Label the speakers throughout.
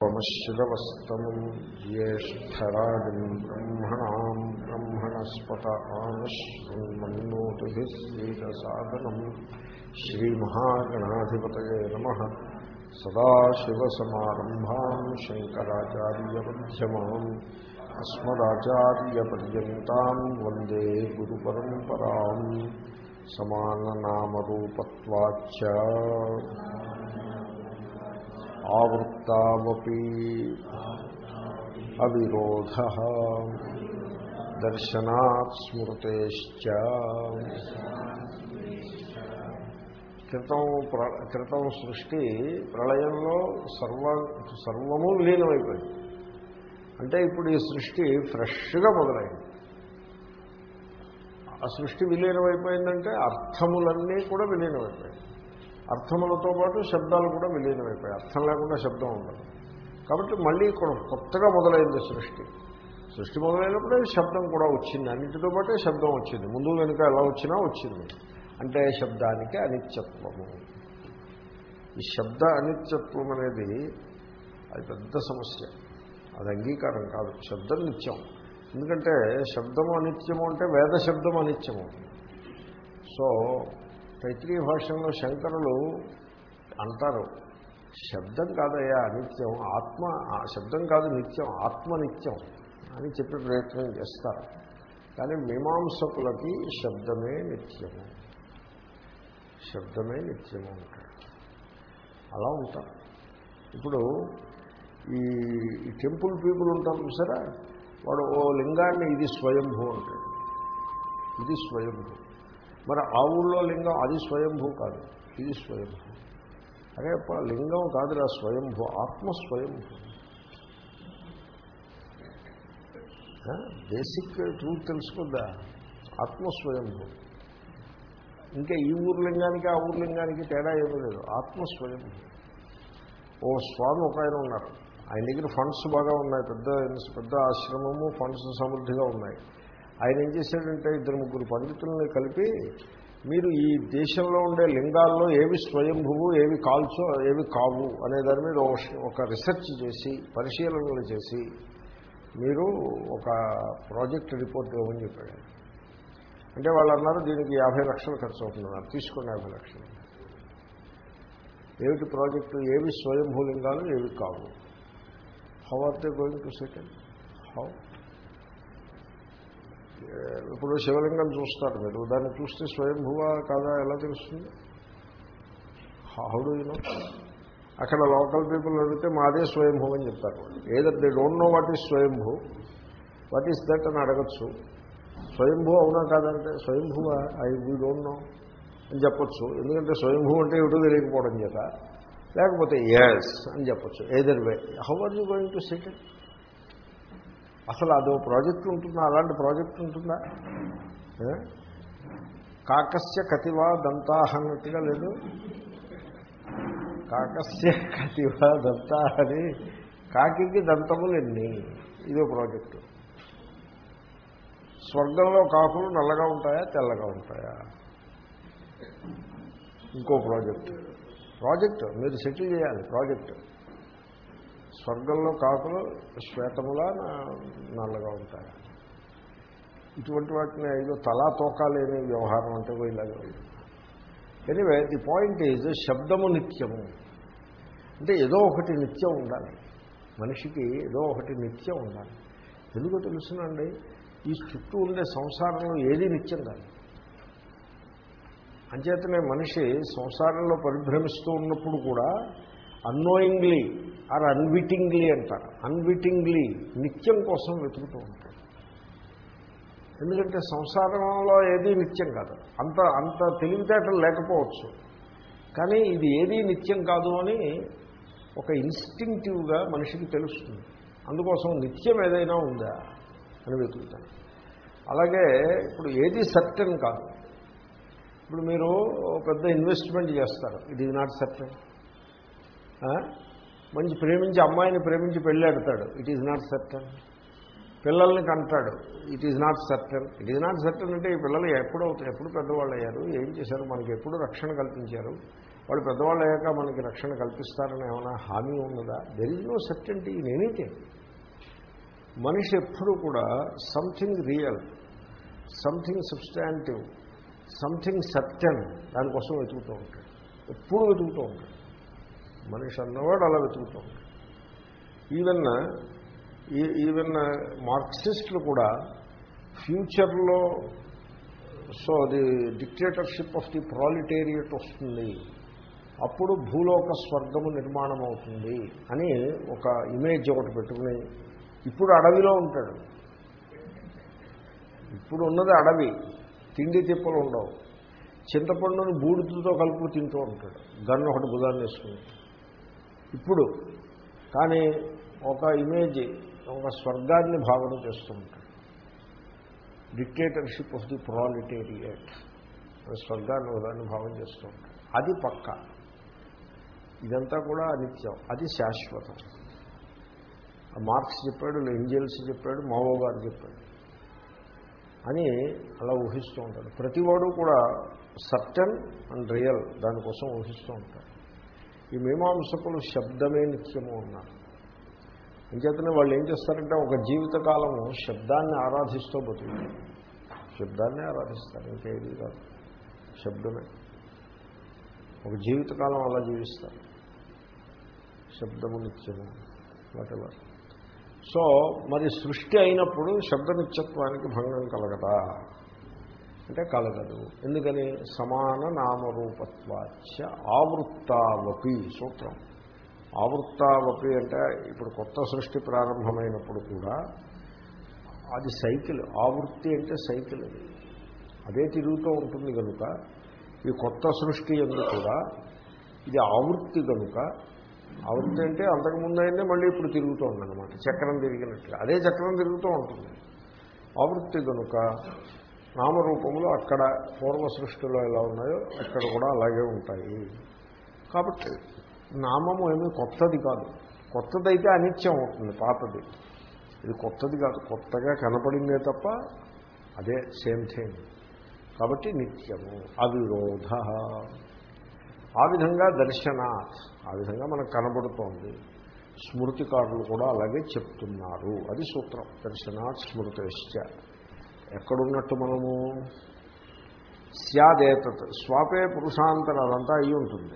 Speaker 1: పమశ్రవస్తమం జ్యేష్టరాజం బ్రహ్మణాం బ్రహ్మణస్పత ఆనశ్వన్మన్నోతిభిస్సీదసాదనం శ్రీమహాగణాధిపతయే నమ సదాశివసమారంభాం శంకరాచార్యమ్యమాం అస్మదాచార్యపర్యంతం వందే గురుపరంపరాం సమాననామరూపత్వాచ్చ ఆవృత్తావపి అవిరోధ దర్శనాత్ స్మృతేశ్చ. క్రితం ప్ర- క్రితం సృష్టి ప్రళయంలో సర్వ సర్వము విలీనమైపోయింది. అంటే ఇప్పుడు ఈ సృష్టి ఫ్రెష్గా మొదలైంది. ఆ సృష్టి విలీనమైపోయిందంటే అర్థములన్నీ కూడా విలీనమైపోయాయి. అర్థములతో పాటు శబ్దాలు కూడా విలీనమైపోయాయి. అర్థం లేకుండా శబ్దం ఉండదు. కాబట్టి మళ్ళీ ఇక్కడ కొత్తగా మొదలైంది సృష్టి. సృష్టి మొదలైనప్పుడే శబ్దం కూడా వచ్చింది. అన్నింటితో పాటే శబ్దం వచ్చింది. ముందు వెనుక ఎలా వచ్చినా వచ్చింది. అంటే శబ్దానికి అనిత్యత్వము. ఈ శబ్ద అనిత్యత్వం అనేది అది పెద్ద సమస్య. అది అంగీకారం కాదు. శబ్దం నిత్యం. ఎందుకంటే శబ్దము అనిత్యము అంటే వేద శబ్దం అనిత్యము. సో తైత్రీయ భాషలో శంకరులు అంటారు శబ్దం కాదయ్యా నిత్యం ఆత్మ ఆ శబ్దం కాదు నిత్యం ఆత్మ నిత్యం అని చెప్పే ప్రయత్నం చేస్తారు. కానీ మీమాంసకులకి శబ్దమే నిత్యము. శబ్దమే నిత్యము అంటారు. అలా ఉంటారు. ఇప్పుడు ఈ ఈ టెంపుల్ పీపుల్ ఉంటారు చూసారా? వాడు ఓ లింగాన్ని ఇది స్వయంభూ అంటాడు. ఇది స్వయంభూ. మరి ఆ ఊళ్ళో లింగం అది స్వయంభూ కాదు. ఇది స్వయంభూ. అరే లింగం కాదురా స్వయంభూ ఆత్మ స్వయంభూ. బేసిక్ ట్రూత్ తెలుసుకుందా? ఆత్మ స్వయంభూ. ఇంకా ఈ ఊరు లింగానికి ఆ ఊరు లింగానికి తేడా ఏమీ లేదు. ఆత్మ స్వయంభూ. ఓ స్వామి ఒక ఆయన ఉన్నారు. ఆయన దగ్గర ఫండ్స్ బాగా ఉన్నాయి. పెద్ద పెద్ద ఆశ్రమము ఫండ్స్ సమృద్ధిగా ఉన్నాయి. ఆయన ఏం చేశాడంటే ఇద్దరు ముగ్గురు పండితుల్ని కలిపి మీరు ఈ దేశంలో ఉండే లింగాల్లో ఏవి స్వయంభువు ఏవి కాల్చో ఏవి కావు అనే దాని మీద ఒక- ఒక రీసెర్చ్ చేసి పరిశీలనలు చేసి మీరు ఒక ప్రాజెక్ట్ రిపోర్ట్ ఇవ్వమని చెప్పాడు. అంటే వాళ్ళు అన్నారు దీనికి యాభై లక్షలు ఖర్చు అవుతున్నారు తీసుకోండి యాభై లక్షలు. ఏమిటి ప్రాజెక్టు? ఏవి స్వయంభూ లింగాలు ఏవి కావు? How are they going to settle how ఇప్పుడు శివలింగం చూస్తారు మీరు. దాన్ని చూస్తే స్వయంభువ కాదా? ఎలా తెలుస్తుంది? హౌ డూ అక్కడ లోకల్ పీపుల్ అడిగితే మాదే స్వయంభూ అని చెప్తారు either they don't know what is Swayambhu what is that అని అడగచ్చు. స్వయంభూ అవునా కాదంటే స్వయంభూవా? ఐ వీ డోంట్ నో అని చెప్పచ్చు. ఎందుకంటే స్వయంభూ అంటే ఏమిటో తెలియకపోవడం చేత. లేకపోతే ఎస్ అని చెప్పొచ్చు. Either way how are you going to settle అసలు అదో ప్రాజెక్ట్ ఉంటుందా? అలాంటి ప్రాజెక్ట్ ఉంటుందా? కాకస్య కతివా దంతాహ అన్నట్టుగా లేదు. కాకస్య కతివా దంతాహ అని కాకి దంతములు ఎన్ని? ఇదో ప్రాజెక్టు. స్వర్గంలో కాకులు నల్లగా ఉంటాయా తెల్లగా ఉంటాయా? ఇంకో ప్రాజెక్టు. ప్రాజెక్టు మీరు సెటిల్ చేయాలి ప్రాజెక్ట్. స్వర్గంలో కాకులు శ్వేతములా నల్లగా ఉంటాయి. ఇటువంటి వాటిని ఏదో తలా తోకా లేని వ్యవహారం అంటే ఇలాగే ఎనివే ది పాయింట్ ఈజ్ శబ్దము నిత్యము. అంటే ఏదో ఒకటి నిత్యం ఉండాలి. మనిషికి ఏదో ఒకటి నిత్యం ఉండాలి. ఎందుకు తెలుసునండి ఈ చుట్టూ ఉండే సంసారంలో ఏది నిత్యం కాదు. అంచేతనే మనిషి సంసారంలో పరిభ్రమిస్తూ ఉన్నప్పుడు కూడా అన్నోయింగ్లీ ఆర్ అన్విటింగ్లీ అంటారు. అన్విటింగ్లీ నిత్యం కోసం వెతుకుతూ ఉంటాడు ఎందుకంటే సంసారంలో ఏదీ నిత్యం కాదు. అంత అంత తెలివితేటలు లేకపోవచ్చు. కానీ ఇది ఏదీ నిత్యం కాదు అని ఒక ఇన్స్టింక్టివ్గా మనిషికి తెలుస్తుంది. అందుకోసం నిత్యం ఏదైనా ఉందా అని వెతుకుతాను అలాగే ఇప్పుడు ఏది సర్టన్ కాదు. ఇప్పుడు మీరు పెద్ద ఇన్వెస్ట్మెంట్ చేస్తారు. ఇట్ ఈజ్ నాట్ సర్టన్ మంచి ప్రేమించి అమ్మాయిని ప్రేమించి పెళ్ళాడతాడు ఇట్ ఈజ్ నాట్ సర్టన్ పిల్లల్ని కంటాడు. It is not certain it is not certain అంటే ఈ పిల్లలు ఎప్పుడు అవుతారు ఎప్పుడు పెద్దవాళ్ళు అయ్యారు ఏం చేశారు మనకి ఎప్పుడు రక్షణ కల్పించారు. వాళ్ళు పెద్దవాళ్ళు అయ్యాక మనకి రక్షణ కల్పిస్తారని ఏమైనా హామీ ఉన్నదా? There is no certainty in anything మనిషి ఎప్పుడూ కూడా something real something substantive something సత్యం దానికోసం వెతుకుతూ ఉంటాడు. ఎప్పుడు వెతుకుతూ ఉంటాడు. మనిషి అన్నవాడు అలా వెతుకుతూ ఈవెన్ ఈవెన్ మార్క్సిస్టులు కూడా ఫ్యూచర్లో so the dictatorship of the proletariat వస్తుంది. అప్పుడు భూలోక స్వర్గము నిర్మాణం అవుతుంది అని ఒక ఇమేజ్ ఒకటి పెట్టుకుని ఇప్పుడు అడవిలో ఉంటాడు. ఇప్పుడు ఉన్నది అడవి తిండి తిప్పలు ఉండవు. చింతపండుని బూడిదతో కలుపు తింటూ ఉంటాడు. గన్ను ఒకటి బుధాన్ని వేసుకుని. ఇప్పుడు. కానీ ఒక ఇమేజ్ ఒక స్వర్గాన్ని భావన చేస్తూ ఉంటాడు. డిక్టేటర్షిప్ ఆఫ్ ది ప్రాలిటేరియట్ స్వర్గాన్ని ఉదాన్ని భావన చేస్తూ ఉంటాడు. అది పక్క. ఇదంతా కూడా అనిత్యం. అది శాశ్వతం. మార్క్స్ చెప్పాడు ఏంజల్స్ చెప్పాడు మావో గారు చెప్పాడు. అని అలా ఊహిస్తూ ఉంటాడు. ప్రతివాడు కూడా సర్టన్ అండ్ రియల్ దానికోసం ఊహిస్తూ ఉంటాడు. ఈ మీమాంసకులు శబ్దమే నిత్యము ఉన్నారు ఇంకేతనే వాళ్ళు ఏం చేస్తారంటే ఒక జీవితకాలము శబ్దాన్ని ఆరాధిస్తూ బతుకుతారు. శబ్దాన్ని ఆరాధిస్తారు ఇంకేది కాదు. శబ్దమే. ఒక జీవితకాలం అలా జీవిస్తారు. శబ్దము నిత్యము వాటెవర్ సో మరి సృష్టి అయినప్పుడు శబ్ద నిత్యత్వానికి భంగం కలగదా? అంటే కలగదు. ఎందుకని? సమాన నామరూపత్వాచ ఆవృత్తావపి సూత్రం. ఆవృత్తావపి అంటే ఇప్పుడు కొత్త సృష్టి ప్రారంభమైనప్పుడు కూడా అది సైకిల్. ఆవృత్తి అంటే సైకిల్ అది. అదే తిరుగుతూ ఉంటుంది కనుక ఈ కొత్త సృష్టి ఎందుకు కూడా ఇది ఆవృత్తి కనుక ఆవృత్తి అంటే అంతకుముందు అయినా మళ్ళీ ఇప్పుడు తిరుగుతూ ఉందన్నమాట. చక్రం తిరిగినట్టుగా. అదే చక్రం తిరుగుతూ ఉంటుంది. ఆవృత్తి కనుక నామరూపములు అక్కడ పూర్వ సృష్టిలో ఎలా ఉన్నాయో అక్కడ కూడా అలాగే ఉంటాయి. కాబట్టి నామము ఏమీ కొత్తది కాదు. కొత్తదైతే అనిత్యం అవుతుంది పాతది. ఇది కొత్తది కాదు. కొత్తగా కనపడిందే తప్ప అదే సేమ్ థింగ్. కాబట్టి నిత్యము అవిరోధ. ఆ విధంగా దర్శనాత్ ఆ విధంగా మనకు కనబడుతోంది. స్మృతికారులు కూడా అలాగే చెప్తున్నారు. అది సూత్రం. దర్శనాత్ స్మృతిశ్చ. ఎక్కడున్నట్టు మనము? స్యాదేతత్ స్వాపే పురుషాంతర అదంతా అయి ఉంటుంది.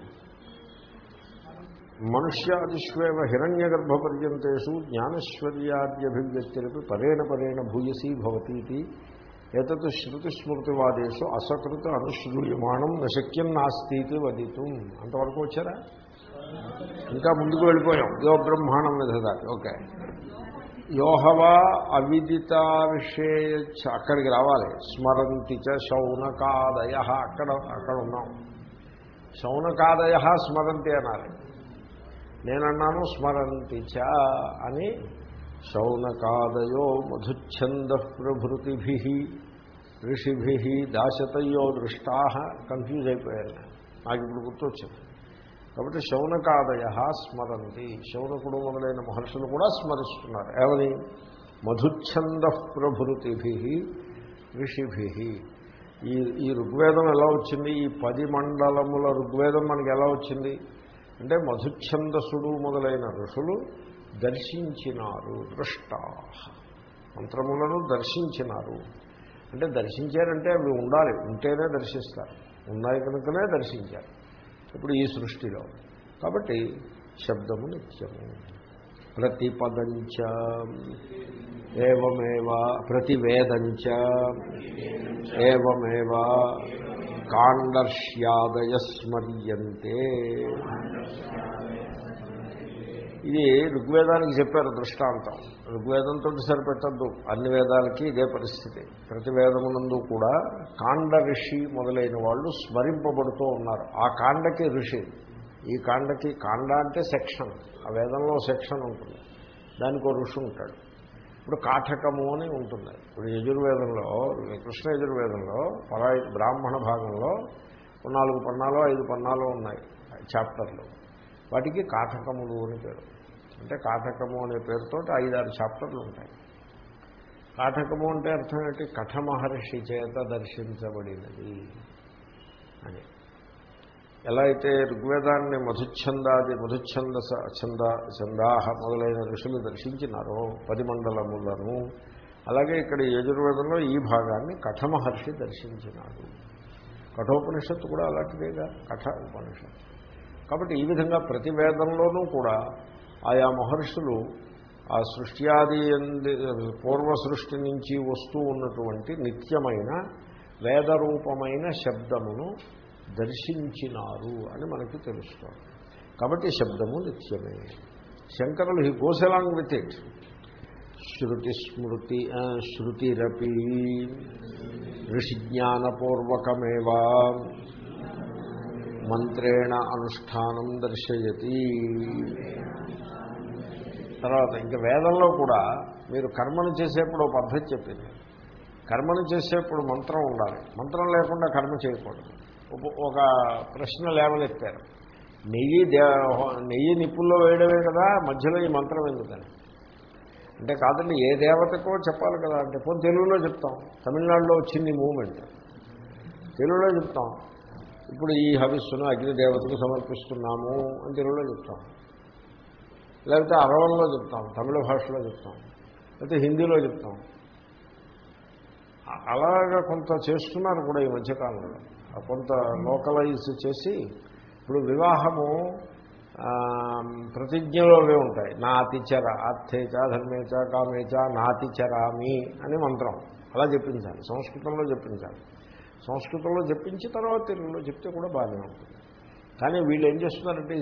Speaker 1: మనుష్యాదిష్వేవ హిరణ్య గర్భ పర్యంతేషు జ్ఞానశ్వర్యాద్యభివ్యక్తిరపి పరేణ పరేణ భూయసీ భవతీతి. ఏతత్ శృతిస్మృతివాదేశు అసకృత అనుశ్రూయమాణం నశక్యం నాస్తి వదితుం. అంతవరకు వచ్చారా? ఇంకా ముందుకు వెళ్ళిపోయాం. యో బ్రహ్మాండం విధదాటి ఓకే. యోహవా అవిదిత విషయ అక్కడికి రావాలి. స్మరంతి చ శౌనకాదయ. అక్కడ అక్కడ ఉన్నాం. శౌనకాదయ స్మరంతి అనాలి. నేనన్నాను స్మరంతి చ అని శౌనకాదయో మధుచ్ఛంద ప్రభృతిభి ఋషిభి దాశతయో దృష్టా కన్ఫ్యూజ్ అయిపోయాను. నాకు ఇప్పుడు గుర్తొచ్చింది. కాబట్టి శౌనకాదయ స్మరంతి. శౌనకుడు మొదలైన మహర్షులు కూడా స్మరిస్తున్నారు. ఏమని? మధుచ్ఛంద ప్రభృతిభి ఋషిభి. ఈ ఈ ఋగ్వేదం ఎలా వచ్చింది? ఈ పది మండలముల ఋగ్వేదం మనకి ఎలా వచ్చింది? అంటే మధుచ్ఛందసుడు మొదలైన ఋషులు దర్శించినారు. దృష్టా. మంత్రములను దర్శించినారు. అంటే దర్శించారంటే అవి ఉండాలి. ఉంటేనే దర్శిస్తారు. ఉన్నాయి కనుకనే దర్శించారు. ఇప్పుడు ఈ సృష్టిలో. కాబట్టి శబ్దము నిత్యము. ప్రతిపదంచ. ఏవమేవ ప్రతివేదంచ. ఏవమేవ కాండర్ష్యాదయ స్మర్యంతే ఇది ఋగ్వేదానికి చెప్పారు దృష్టాంతం. ఋగ్వేదంతో సరిపెట్టద్దు. అన్ని వేదాలకి ఇదే పరిస్థితి. ప్రతి వేదమునందు కూడా కాండ ఋషి మొదలైన వాళ్ళు స్మరింపబడుతూ ఉన్నారు. ఆ కాండకి ఋషి. ఈ కాండకి కాండ అంటే సెక్షన్. ఆ వేదంలో సెక్షన్ ఉంటుంది. దానికి ఋషి ఉంటాడు. ఇప్పుడు కాఠకము అని ఉంటుంది. ఇప్పుడు యజుర్వేదంలో కృష్ణ యజుర్వేదంలో పరాయి బ్రాహ్మణ భాగంలో నాలుగు పన్నాలు ఐదు పన్నాలు ఉన్నాయి. చాప్టర్లు. వాటికి కాఠకములు అని పేరు. అంటే కాటకము అనే పేరుతో ఐదారు చాప్టర్లు ఉంటాయి. కాటకము అంటే అర్థం ఏంటి? కఠ మహర్షి చేత దర్శించబడినది అని. ఎలా అయితే ఋగ్వేదాన్ని మధుచ్ఛందాది మధుచ్ఛంద ఛంద ఛందాహ మొదలైన ఋషులు దర్శించినారో పది మండలములను అలాగే ఇక్కడ యజుర్వేదంలో ఈ భాగాన్ని కఠమహర్షి దర్శించినాడు. కఠోపనిషత్తు కూడా అలాంటిదేగా కఠ ఉపనిషత్తు. కాబట్టి ఈ విధంగా ప్రతి వేదంలోనూ కూడా ఆయా మహర్షులు ఆ సృష్ట్యాది ఎందు- పూర్వ సృష్టి నుంచి వస్తూ ఉన్నటువంటి నిత్యమైన వేదరూపమైన శబ్దమును దర్శించినారు అని మనకి తెలుస్తుంది. కాబట్టి శబ్దము నిత్యమే. శంకరులు he goes along with it శృతి స్మృతి శృతిరపి ఋషిజ్ఞానపూర్వకమేవా మంత్రేణ అనుష్ఠానం దర్శయతి. తర్వాత ఇంకా వేదంలో కూడా మీరు కర్మను చేసేప్పుడు ఒక పద్ధతి చెప్పింది. కర్మను చేసేప్పుడు మంత్రం ఉండాలి. మంత్రం లేకుండా కర్మ చేయకూడదు. ఒక- ప్రశ్న లేవలెత్తారు నెయ్యి దే నెయ్యి నిప్పుల్లో వేయడమే కదా మధ్యలో ఈ మంత్రం ఎందుకని? అంటే కాదండి ఏ దేవతకో చెప్పాలి కదా అంటే పోనీ తెలుగులో చెప్తాం. తమిళనాడులో వచ్చింది మూమెంట్. తెలుగులో చెప్తాం. ఇప్పుడు ఈ హవిస్సును అగ్ని దేవతకు సమర్పిస్తున్నాము అని తెలుగులో చెప్తాం. లేకపోతే అరవంలో చెప్తాం తమిళ భాషలో చెప్తాం లేకపోతే హిందీలో చెప్తాం. అలాగా కొంత చేస్తున్నారు కూడా ఈ మధ్యకాలంలో. కొంత లోకలైజ్ చేసి ఇప్పుడు వివాహము ఆ, ప్రతిజ్ఞలో అవే ఉంటాయి నా అతిచర అర్థేచ ధర్మేచ కామేచ నాతిచరామి అని మంత్రం. అలా చెప్పించాలి. సంస్కృతంలో చెప్పించాలి. సంస్కృతంలో చెప్పించి తర్వాత తెలుగులో చెప్తే కూడా బాగానే ఉంటుంది. కానీ వీళ్ళు ఏం చేస్తున్నారంటే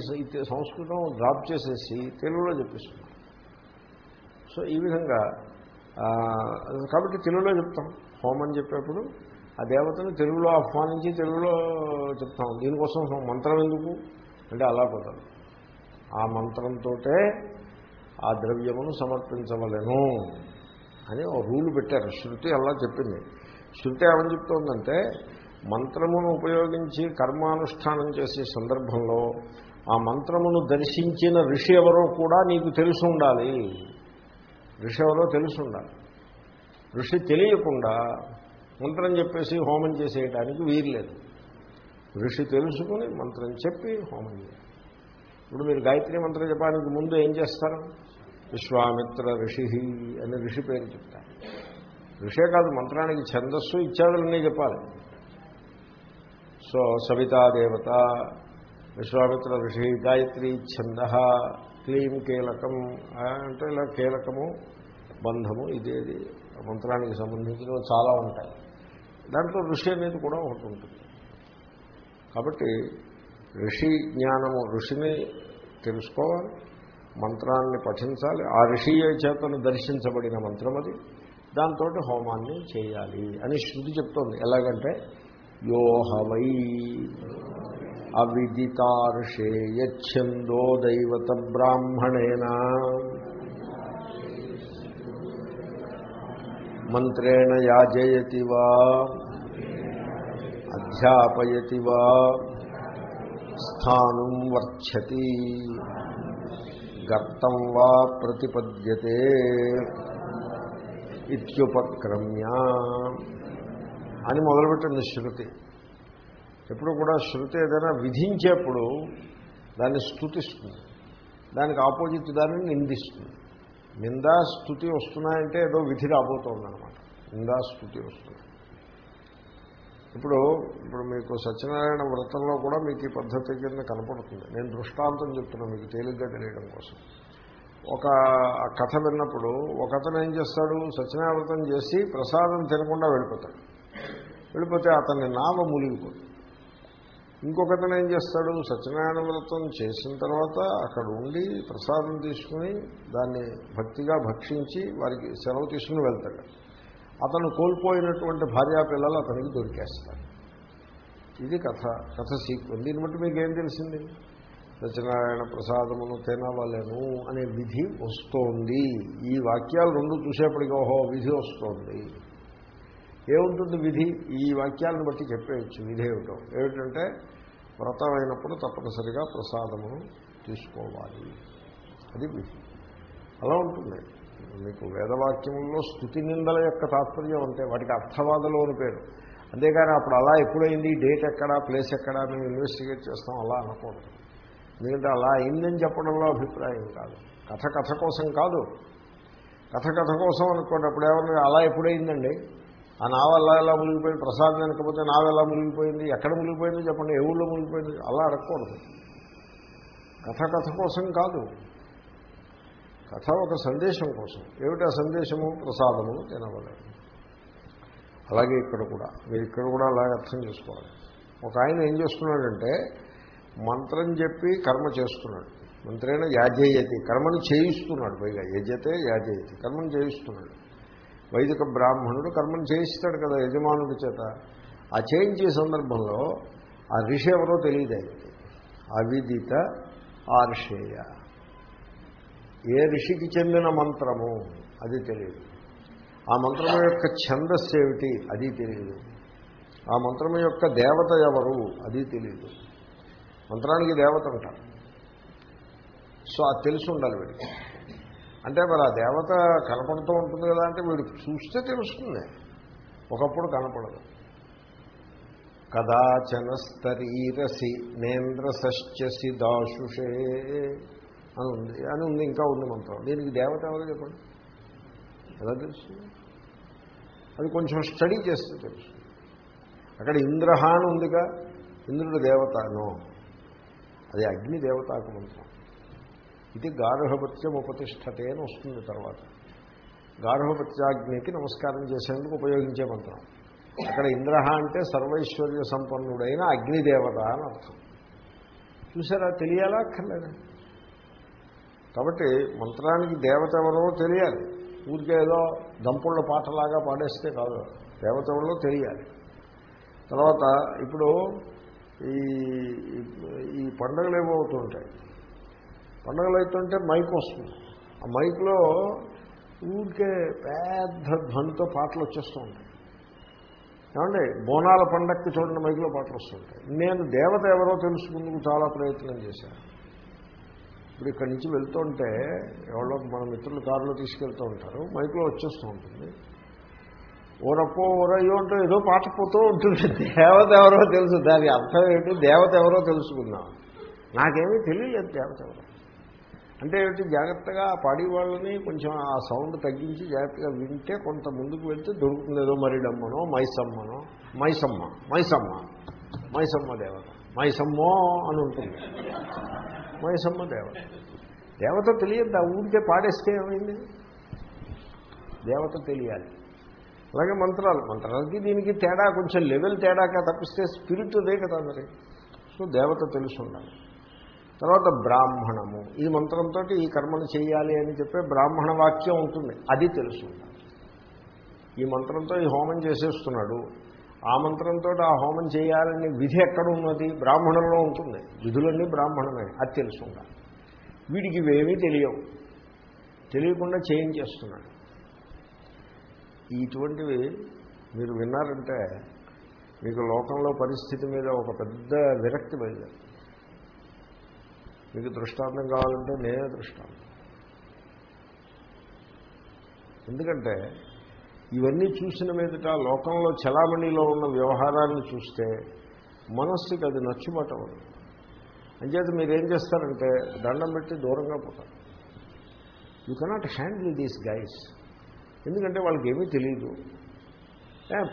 Speaker 1: సంస్కృతం డ్రాప్ చేసేసి తెలుగులో చెప్పిస్తున్నారు. సో ఈ విధంగా కాబట్టి తెలుగులో చెప్తాం. హోమం చెప్పేప్పుడు ఆ దేవతను తెలుగులో ఆహ్వానించి తెలుగులో చెప్తాం. దీనికోసం మంత్రం ఎందుకు? అంటే అలా కుదరదు ఆ మంత్రంతో ఆ ద్రవ్యమును సమర్పించవలను అని ఓ రూల్ పెట్టారు. శృతి అలా చెప్పింది. శృతి ఏమని చెప్తోందంటే మంత్రమును ఉపయోగించి కర్మానుష్ఠానం చేసే సందర్భంలో ఆ మంత్రమును దర్శించిన ఋషి ఎవరో కూడా నీకు తెలిసి ఉండాలి. ఋషి ఎవరో తెలిసి ఉండాలి. ఋషి తెలియకుండా మంత్రం చెప్పేసి హోమం చేసేయడానికి వీర్లేదు ఋషి తెలుసుకుని మంత్రం చెప్పి హోమం చేయాలి. ఇప్పుడు మీరు గాయత్రి మంత్రం చెప్పడానికి ముందు ఏం చేస్తారు? విశ్వామిత్ర ఋషి అని ఋషి పేరు చెప్తారు. ఋషే కాదు మంత్రానికి ఛందస్సు ఇత్యాదులన్నీ చెప్పాలి. సో సవితాదేవత విశ్వామిత్ర ఋషి గాయత్రి ఛంద క్లీం కీలకం అంటే ఇలా కీలకము బంధము ఇదేది మంత్రానికి సంబంధించినవి చాలా ఉంటాయి. దాంట్లో ఋషి అనేది కూడా ఒకటి ఉంటుంది. కాబట్టి ఋషి జ్ఞానము ఋషిని తెలుసుకోవాలి మంత్రాన్ని పఠించాలి. ఆ ఋషి చేతను దర్శించబడిన మంత్రం అది దాంతో హోమాన్ని చేయాలి అని శృతి చెప్తోంది. ఎలాగంటే యోహవై అవిదితార్షే యచ్ఛందో దైవత బ్రాహ్మణేన మంత్రేణ యాజయతి వా అధ్యాపయతి వా స్థానం వర్చతి గర్తం వా ప్రతిపద్యతే ఇత్యుపక్రమ్య అని మొదలుపెట్టింది శృతి. ఎప్పుడు కూడా శృతి ఏదైనా విధించేప్పుడు దాన్ని స్థుతిస్తుంది దానికి ఆపోజిట్ దాన్ని నిందిస్తుంది. నిందా స్థుతి వస్తున్నాయంటే ఏదో విధి రాబోతోందనమాట నిందా స్థుతి వస్తుంది. ఇప్పుడు ఇప్పుడు మీకు సత్యనారాయణ వ్రతంలో కూడా మీకు ఈ పద్ధతి కింద కనపడుతుంది. నేను దృష్టాంతం చెప్తున్నాను మీకు తేలిగ్గా తెలియడం కోసం. ఒక కథ విన్నప్పుడు ఒక అతను ఏం చేస్తాడు? సత్యనారాయణ వ్రతం చేసి ప్రసాదం తినకుండా వెళ్ళిపోతాడు. వెళ్ళిపోతే అతన్ని నామ మునిగిపోతుంది. ఇంకొకతను ఏం చేస్తాడు? సత్యనారాయణ వ్రతం చేసిన తర్వాత అక్కడ ఉండి ప్రసాదం తీసుకుని దాన్ని భక్తిగా భక్షించి వారికి సెలవు తీసుకుని వెళ్తాడు. అతను కోల్పోయినటువంటి భార్యా పిల్లలు అతనికి దొరికేస్తారు. ఇది కథ కథ సీక్వెన్స్. దీన్ని బట్టి మీకు ఏం తెలిసింది? సత్యనారాయణ ప్రసాదమును తినవలను అనే విధి వస్తోంది. ఈ వాక్యాలు రెండు చూసేప్పటికి ఓహో విధి వస్తోంది. ఏముంటుంది విధి? ఈ వాక్యాలను బట్టి చెప్పేయచ్చు విధి ఏమిటో. ఏమిటంటే వ్రతం అయినప్పుడు తప్పనిసరిగా ప్రసాదమును తీసుకోవాలి. అది విధి. అలా ఉంటుంది. మీకు వేదవాక్యముల్లో స్థుతి నిందల యొక్క తాత్పర్యం అంటే వాటికి అర్థవాదలు అని పేరు. అంతేగాని అప్పుడు అలా ఎప్పుడైంది? డేట్ ఎక్కడా? ప్లేస్ ఎక్కడా? మేము ఇన్వెస్టిగేట్ చేస్తాం అలా అనకూడదు. ఎందుకంటే అలా అయిందని చెప్పడంలో అభిప్రాయం కాదు. కథ కథ కోసం కాదు. కథ కథ కోసం అనుకోండి అప్పుడు ఏమన్నా అలా ఎప్పుడైందండి? ఆ నావల్లా ఎలా మునిగిపోయింది? ప్రసాదం వెనకపోతే నావెలా మునిగిపోయింది? ఎక్కడ మునిగిపోయిందో చెప్పండి? ఏ ఊళ్ళో మునిగిపోయింది? అలా అడగకూడదు. కథ కథ కోసం కాదు. కథ ఒక సందేశం కోసం. ఏమిటి ఆ సందేశము? ప్రసాదము తినవలేదు అలాగే ఇక్కడ కూడా. మీరు ఇక్కడ కూడా అలాగే అర్థం చేసుకోవాలి. ఒక ఆయన ఏం చేస్తున్నాడంటే మంత్రం చెప్పి కర్మ చేస్తున్నాడు. మంత్రైన యాజేయతి. కర్మను చేయిస్తున్నాడు. పైగా యజతే యాజేయతి. కర్మను చేయిస్తున్నాడు. వైదిక బ్రాహ్మణుడు కర్మను చేయిస్తాడు కదా యజమానుడి చేత. ఆ చేయించే సందర్భంలో ఆ ఋషి ఎవరో తెలియదు ఆయనకి. అవిదిత ఆర్షేయ. ఏ ఋషికి చెందిన మంత్రము? అది తెలియదు. ఆ మంత్రము యొక్క ఛందస్సు ఏమిటి? అది తెలియదు. ఆ మంత్రము యొక్క దేవత ఎవరు? అది తెలియదు. మంత్రానికి దేవత అంటారు సో అది తెలిసి ఉండాలి వీడికి. అంటే మరి ఆ దేవత కనపడుతూ ఉంటుంది కదా అంటే వీడు చూస్తే తెలుస్తుంది. ఒకప్పుడు కనపడదు. కదాచన స్తరీరసి నేంద్ర షష్యసి దాశుషే అని ఉంది. అని ఉంది ఇంకా ఉంది మంత్రం. దీనికి దేవత ఎవరు చెప్పండి? ఎలా తెలుస్తుంది? అది కొంచెం స్టడీ చేస్తే తెలుసు అక్కడ ఇంద్రహాన్ ఉందిగా ఇంద్రుడు దేవతను. అది అగ్ని దేవతాకు మంత్రం. ఇది గార్హపత్యం ఉపతిష్టతే అని వస్తుంది తర్వాత. గార్హపత్యాగ్నికి నమస్కారం చేసేందుకు ఉపయోగించే మంత్రం. అక్కడ ఇంద్ర అంటే సర్వైశ్వర్య సంపన్నుడైన అగ్నిదేవత అని అర్థం. చూసారా? తెలియాలా అక్కర్లేదా? కాబట్టి మంత్రానికి దేవత ఎవరో తెలియాలి. ఊరికే ఏదో దంపుళ్ళ పాటలాగా పాడేస్తే కాదు. దేవత ఎవరో తెలియాలి. తర్వాత ఇప్పుడు ఈ ఈ పండుగలు ఏమవుతుంటాయి పండుగలు అవుతుంటే మైక్ వస్తుంది. ఆ మైక్లో ఊరికే పెద్ద ధ్వనితో పాటలు వచ్చేస్తూ ఉంటాయి. ఏమండి? బోనాల పండక్కి చూడండి మైక్లో పాటలు వస్తుంటాయి. నేను దేవత ఎవరో తెలుసుకుందుకు చాలా ప్రయత్నం చేశాను. ఇప్పుడు ఇక్కడి నుంచి వెళ్తుంటే ఎవరో మన మిత్రులు కారులో తీసుకెళ్తూ ఉంటారు. మైక్లో వచ్చేస్తూ ఉంటుంది. ఓరప్పో ఓరయ్యో అంటే ఏదో పాట పోతూ ఉంటుంది. దేవత ఎవరో తెలుసు. దాని అర్థం ఏంటి? దేవత ఎవరో తెలుసుకుందాం. నాకేమీ తెలియలేదు దేవత ఎవరో. అంటే ఏమిటి? జాగ్రత్తగా పాడి వాళ్ళని కొంచెం ఆ సౌండ్ తగ్గించి జాగ్రత్తగా వింటే కొంత ముందుకు వెళ్తే దొరుకుతుంది. ఏదో మరిడమ్మనో మైసమ్మనో మైసమ్మ మైసమ్మ మైసమ్మ దేవత మైసమ్మో అని ఉంటుంది. మైసమ్మ దేవత. దేవత తెలియద్దు? ఆ ఊరికే పాడేస్తే ఏమైంది? దేవత తెలియాలి. అలాగే మంత్రాలు. మంత్రాలకి దీనికి తేడా కొంచెం లెవెల్ తేడాగా తప్పిస్తే స్పిరిట్ అదే కదా మరి. సో దేవత తెలుసు ఉండాలి. తర్వాత బ్రాహ్మణము. ఈ మంత్రంతో ఈ కర్మను చేయాలి అని చెప్పే బ్రాహ్మణ వాక్యం ఉంటుంది. అది తెలుసు. ఈ మంత్రంతో ఈ హోమం చేసేస్తున్నాడు. ఆ మంత్రంతో ఆ హోమం చేయాలని విధి ఎక్కడ ఉన్నది? బ్రాహ్మణంలో ఉంటుంది. విధులన్నీ బ్రాహ్మణమే. అది తెలుసుకుంటా వీడికి ఇవేమీ తెలియవు. తెలియకుండా చేయించేస్తున్నాడు. ఇటువంటివి మీరు విన్నారంటే మీకు లోకంలో పరిస్థితి మీద ఒక పెద్ద విరక్తి బయలుదేరు మీకు దృష్టాంతం కావాలంటే నేనే దృష్టాంతం. ఎందుకంటే ఇవన్నీ చూసిన మీదట లోకంలో చలామణిలో ఉన్న వ్యవహారాన్ని చూస్తే మనస్సుకి అది నచ్చుబట్టవదు అంచేత మీరేం చేస్తారంటే దండం పెట్టి దూరంగా పోతారు. You cannot handle these guys ఎందుకంటే వాళ్ళకి ఏమీ తెలియదు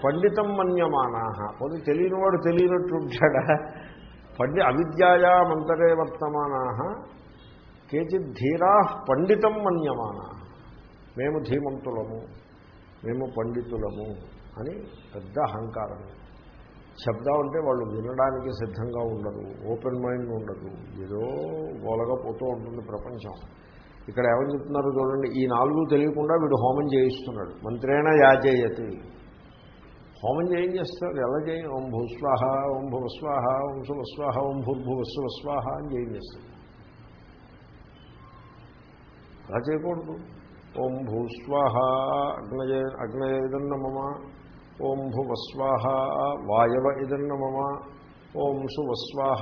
Speaker 1: పండితం మన్యమానా పోతే తెలియనివాడు తెలియనట్టు ఉంటాడా పండి అవిద్యాయా మంతరే వర్తమానా కేచిత్ ధీరా పండితం మన్యమానా. మేము ధీమంతులము మేము పండితులము అని పెద్ద అహంకారం శబ్దం అంటే వాళ్ళు వినడానికి సిద్ధంగా ఉండరు ఓపెన్ మైండ్ ఉండదు ఏదో గోలగా పోతూ ఉంటుంది ప్రపంచం. ఇక్కడ ఏమని చెప్తున్నారు చూడండి ఈ నాలుగు తెలియకుండా వీడు హోమం చేయిస్తున్నాడు. మంత్రేణ యాజేయతి. హోమం చేయం చేస్తారు. ఎలా చేయం? ఓం భూస్వాహ ఓం భువస్వాహ ఓం శుభస్వాహ ఓం భూర్భువస్వస్వాహ అని చేయం చేస్తారు. అలా చేయకూడదు. ఓం భూస్వాహ అగ్నయ అగ్నయ ఇదన్న మమ ఓం భువస్వాహ వాయవ ఇదన్న మమ ఓం సువస్వాహ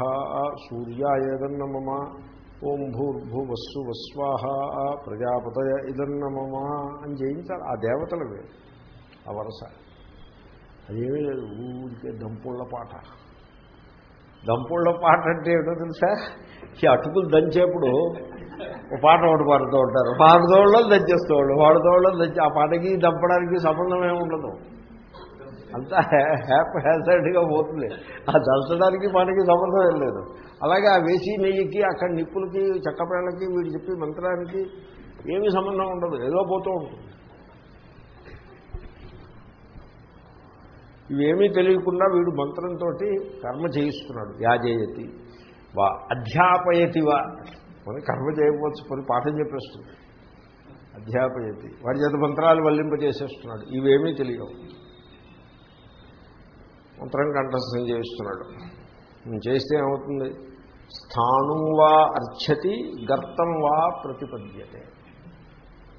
Speaker 1: సూర్యాయ ఇదన్న మమ ఓం భూర్భువస్సు వస్వాహ ప్రజాపతయ ఇదన్న మమ అని చేయించాలి. ఆ దేవతలవే ఆ వరస. అదేమీ లేదు ఊరికే దంపుళ్ళ పాట. దంపుళ్ళ పాట అంటే ఏమిటో తెలుసా? ఈ అటుకులు దంచేప్పుడు ఒక పాట ఒకటి పాడుతూ ఉంటారు. పాడుతోళ్ళు దంచేస్తూ వాళ్ళు పాడుతోళ్ళు దంచి ఆ పాటకి దంపడానికి సంబంధం ఏమి ఉండదు. అంతా హ్యాపీ హ్యాసైడ్గా పోతుంది. ఆ దంచడానికి మనకి సంబంధం ఏం లేదు. అలాగే ఆ వేసి నెయ్యికి అక్కడ నిప్పులకి చక్కపేళ్ళకి వీడు చెప్పి మంత్రానికి ఏమీ సంబంధం ఉండదు. ఏదో పోతూ ఉంటుంది. ఇవేమీ తెలియకుండా వీడు మంత్రంతో కర్మ చేయిస్తున్నాడు. యాజయతి వా అధ్యాపయతి వా. అని కర్మ చేయకపోవచ్చు కొన్ని పాఠం చెప్పేస్తుంది అధ్యాపయతి. వాడి చేత మంత్రాలు వల్లింపజేసేస్తున్నాడు. ఇవేమీ తెలియవు. మంత్రం కంఠస్థం చేయిస్తున్నాడు. చేస్తే ఏమవుతుంది? స్థానం వా అర్చతి గర్తం వా ప్రతిపద్యతే.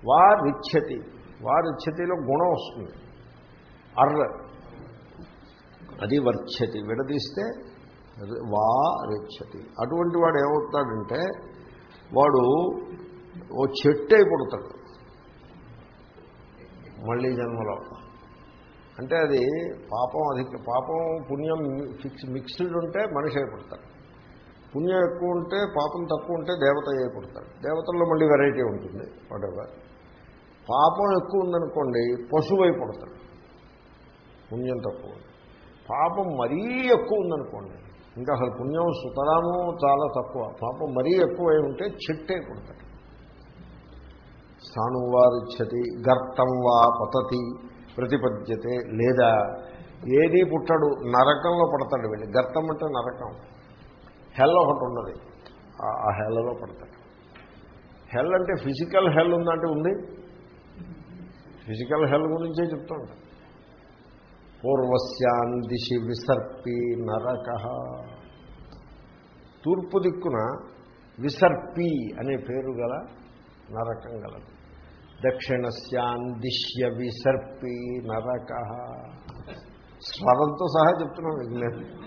Speaker 1: వా రిచ్చతి వా రిచ్చతిలో గుణం వస్తుంది. అర్ర అది వర్చతి విడదీస్తే వా రిచ్చతి అటువంటి వాడు ఏమవుతాడంటే వాడు ఓ చెట్టు అయిపోతాడు మళ్ళీ జన్మలో. అంటే అది పాపం అధిక పాపం పుణ్యం ఫిక్స్ మిక్స్డ్ ఉంటే మనిషి అయిపోతాడు పుణ్యం ఎక్కువ ఉంటే పాపం తక్కువ ఉంటే దేవత అయిపోతాడు దేవతల్లో మళ్ళీ వెరైటీ ఉంటుంది వాటెవర్. పాపం ఎక్కువ ఉందనుకోండి పశువు అయిపోతాడు పుణ్యం తక్కువ. పాపం మరీ ఎక్కువ ఉందనుకోండి. ఇంకా అసలు పుణ్యం సుతరాము చాలా తక్కువ. పాపం మరీ ఎక్కువ అయి ఉంటే చెట్టే కొడతాడు స్థానం వారిచ్చతి గర్తం వా పతతి ప్రతిపద్యతే లేదా ఏది పుట్టడు నరకంలో పడతాడు వెళ్ళి. గర్తం అంటే నరకం. హెల్ ఒకటి ఉన్నది. ఆ హెల్లలో పడతాడు. హెల్ అంటే ఫిజికల్ హెల్ ఉందంటే ఉంది. ఫిజికల్ హెల్ గురించే చెప్తాడు పూర్వస్యాన్ దిశి విసర్పి నరక. తూర్పు దిక్కున విసర్పి అనే పేరు గల నరకం గలదు. దక్షిణస్యాన్ దిశ్య విసర్పి నరక. స్వరంతో సహా చెప్తున్నాం విజ్ఞానం.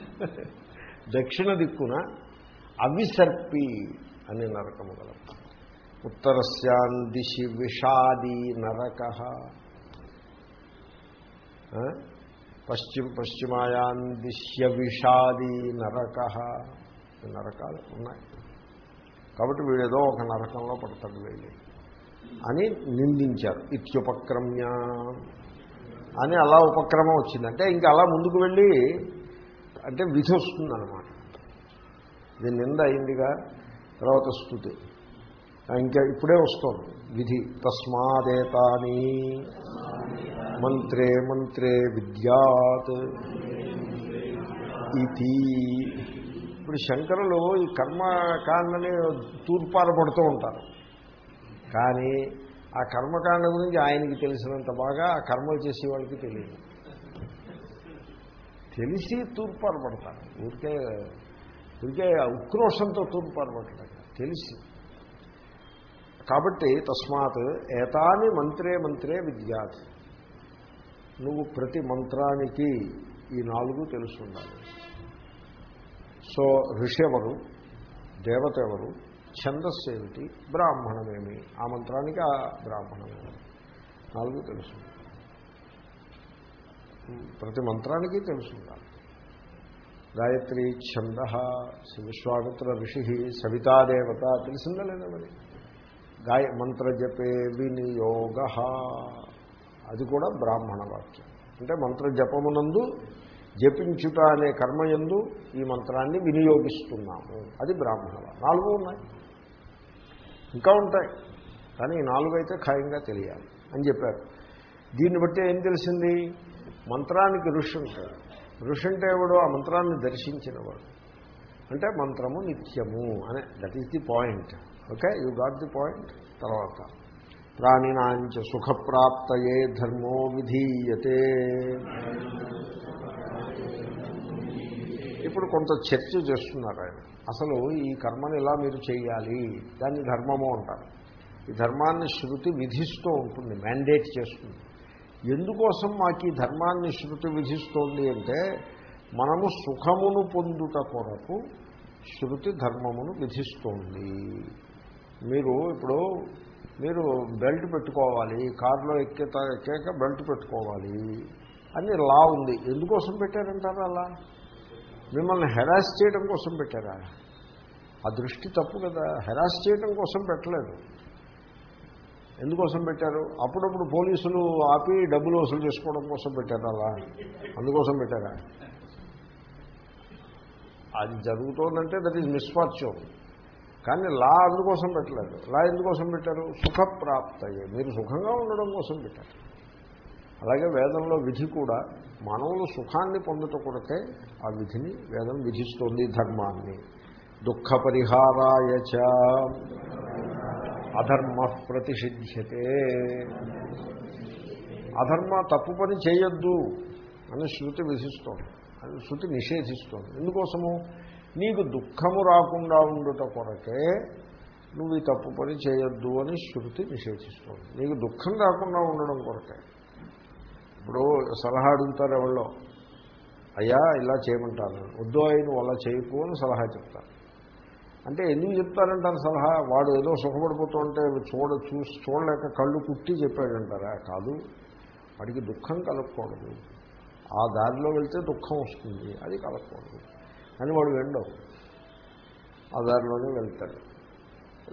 Speaker 1: దక్షిణ దిక్కున అవిసర్పి అనే నరకము గలదు. ఉత్తరస్యాన్ దిశి విషాది నరక. పశ్చిమ పశ్చిమాయాన్ దిశ్య విషాది నరక. నరకాలు ఉన్నాయి. కాబట్టి వీడేదో ఒక నరకంలో పడతాడు వెళ్ళి అని నిందించారు. ఇత్యుపక్రమ్య అని అలా ఉపక్రమం వచ్చింది. అంటే ఇంకా అలా ముందుకు వెళ్ళి అంటే విధి వస్తుందన్నమాట ఇది నింద అయిందిగా తర్వాత స్థుతి. ఇంకా ఇప్పుడే వస్తుంది విధి. తస్మాదేతాని మంత్రే మంత్రే విద్యాత్ ఇది ఇప్పుడు శంకరులు ఈ కర్మకాండని తూర్పారపడుతూ ఉంటారు. కానీ ఆ కర్మకాండ గురించి ఆయనకి తెలిసినంత బాగా ఆ కర్మలు చేసే వాళ్ళకి తెలియదు. తెలిసి తూర్పారపడతారు ఊరికే ఊరికే ఉక్రోషంతో తూర్పారపడతారు తెలిసి. కాబట్టి తస్మాత్ ఏతాని మంత్రే మంత్రే విద్యాత్. నువ్వు ప్రతి మంత్రానికి ఈ నాలుగు తెలుసుండాలి. సో ఋషి ఎవరు దేవత ఎవరు ఛందస్సు ఏమిటి బ్రాహ్మణమేమి? ఆ మంత్రానికి ఆ బ్రాహ్మణమేమి? నాలుగు తెలుసు ప్రతి మంత్రానికి తెలుసుండాలి. గాయత్రి ఛంద విశ్వామిత్ర ఋషి సవితాదేవత తెలిసిందా లేదా మరి? గాయ మంత్రజపే వినియోగ. అది కూడా బ్రాహ్మణ వాక్యం అంటే మంత్రజపమునందు జపించుట అనే కర్మయందు ఈ మంత్రాన్ని వినియోగిస్తున్నాము. అది బ్రాహ్మణ నాలుగు ఉన్నాయి. ఇంకా ఉంటాయి. కానీ ఈ నాలుగు అయితే ఖాయంగా తెలియాలి అని చెప్పారు. దీన్ని బట్టి ఏం తెలిసింది? మంత్రానికి ఋషి ఉంటాడు. ఋషి అంటే ఎవడు? ఆ మంత్రాన్ని దర్శించినవాడు. అంటే మంత్రము నిత్యము అనే that is the point okay you got the point తర్వాత. ప్రాణినాంచ సుఖప్రాప్తయే ధర్మో విధీయతే. ఇప్పుడు కొంత చర్చ చేస్తున్నారు ఆయన. అసలు ఈ కర్మని ఇలా మీరు చేయాలి? దాన్ని ధర్మము అంటారు. ఈ ధర్మాన్ని శృతి విధిస్తూ ఉంటుంది మ్యాండేట్ చేస్తుంది. ఎందుకోసం మాకు ఈ ధర్మాన్ని శృతి విధిస్తోంది అంటే మనము సుఖమును పొందుట కొరకు శృతి ధర్మమును విధిస్తోంది. మీరు ఇప్పుడు మీరు బెల్ట్ పెట్టుకోవాలి కారులో ఎక్కే ఎక్కాక బెల్ట్ పెట్టుకోవాలి అని లా ఉంది. ఎందుకోసం పెట్టారంటారా అలా? మిమ్మల్ని హెరాస్ చేయడం కోసం పెట్టారా? ఆ దృష్టి తప్పు కదా. హెరాస్ చేయడం కోసం పెట్టలేదు. ఎందుకోసం పెట్టారు? అప్పుడప్పుడు పోలీసులు ఆపి డబ్బులు వసూలు చేసుకోవడం కోసం పెట్టారు అలా? అందుకోసం పెట్టారా? అది జరుగుతోందంటే దట్ ఈజ్ మిస్ఫార్చ్యూన్ కానీ లా అందుకోసం పెట్టలేదు? లా ఎందుకోసం పెట్టారు? సుఖప్రాప్తయ్యే. మీరు సుఖంగా ఉండడం కోసం పెట్టారు. అలాగే వేదంలో విధి కూడా మానవులు సుఖాన్ని పొందుట ఆ విధిని వేదం విధిస్తోంది ధర్మాన్ని. దుఃఖ పరిహారాయ చ అధర్మ ప్రతిషిధ్యతే. అధర్మ తప్పు పని చేయొద్దు అని శృతి విధిస్తోంది. అని శృతి నిషేధిస్తోంది. ఎందుకోసము? నీకు దుఃఖము రాకుండా ఉండుట కొరకే నువ్వు ఈ తప్పు పని చేయొద్దు అని శృతి నిషేధిస్తుంది. నీకు దుఃఖం రాకుండా ఉండడం కొరకే. ఇప్పుడు సలహా అడుగుతారు ఎవరో అయ్యా ఇలా చేయమంటాను వద్దు ఆయన అలా చేయకు అని సలహా చెప్తారు. అంటే ఎందుకు చెప్తారంటారు సలహా? వాడు ఏదో సుఖపడిపోతుంటే చూడ చూసి చూడలేక కళ్ళు కుట్టి చెప్పాడంటారా? కాదు. వాడికి దుఃఖం కలగకూడదు. ఆ దారిలో వెళ్తే దుఃఖం వస్తుంది. అది కలగకూడదు. అని వాడు వెళ్ళవు ఆ దారిలోనే వెళ్తాడు.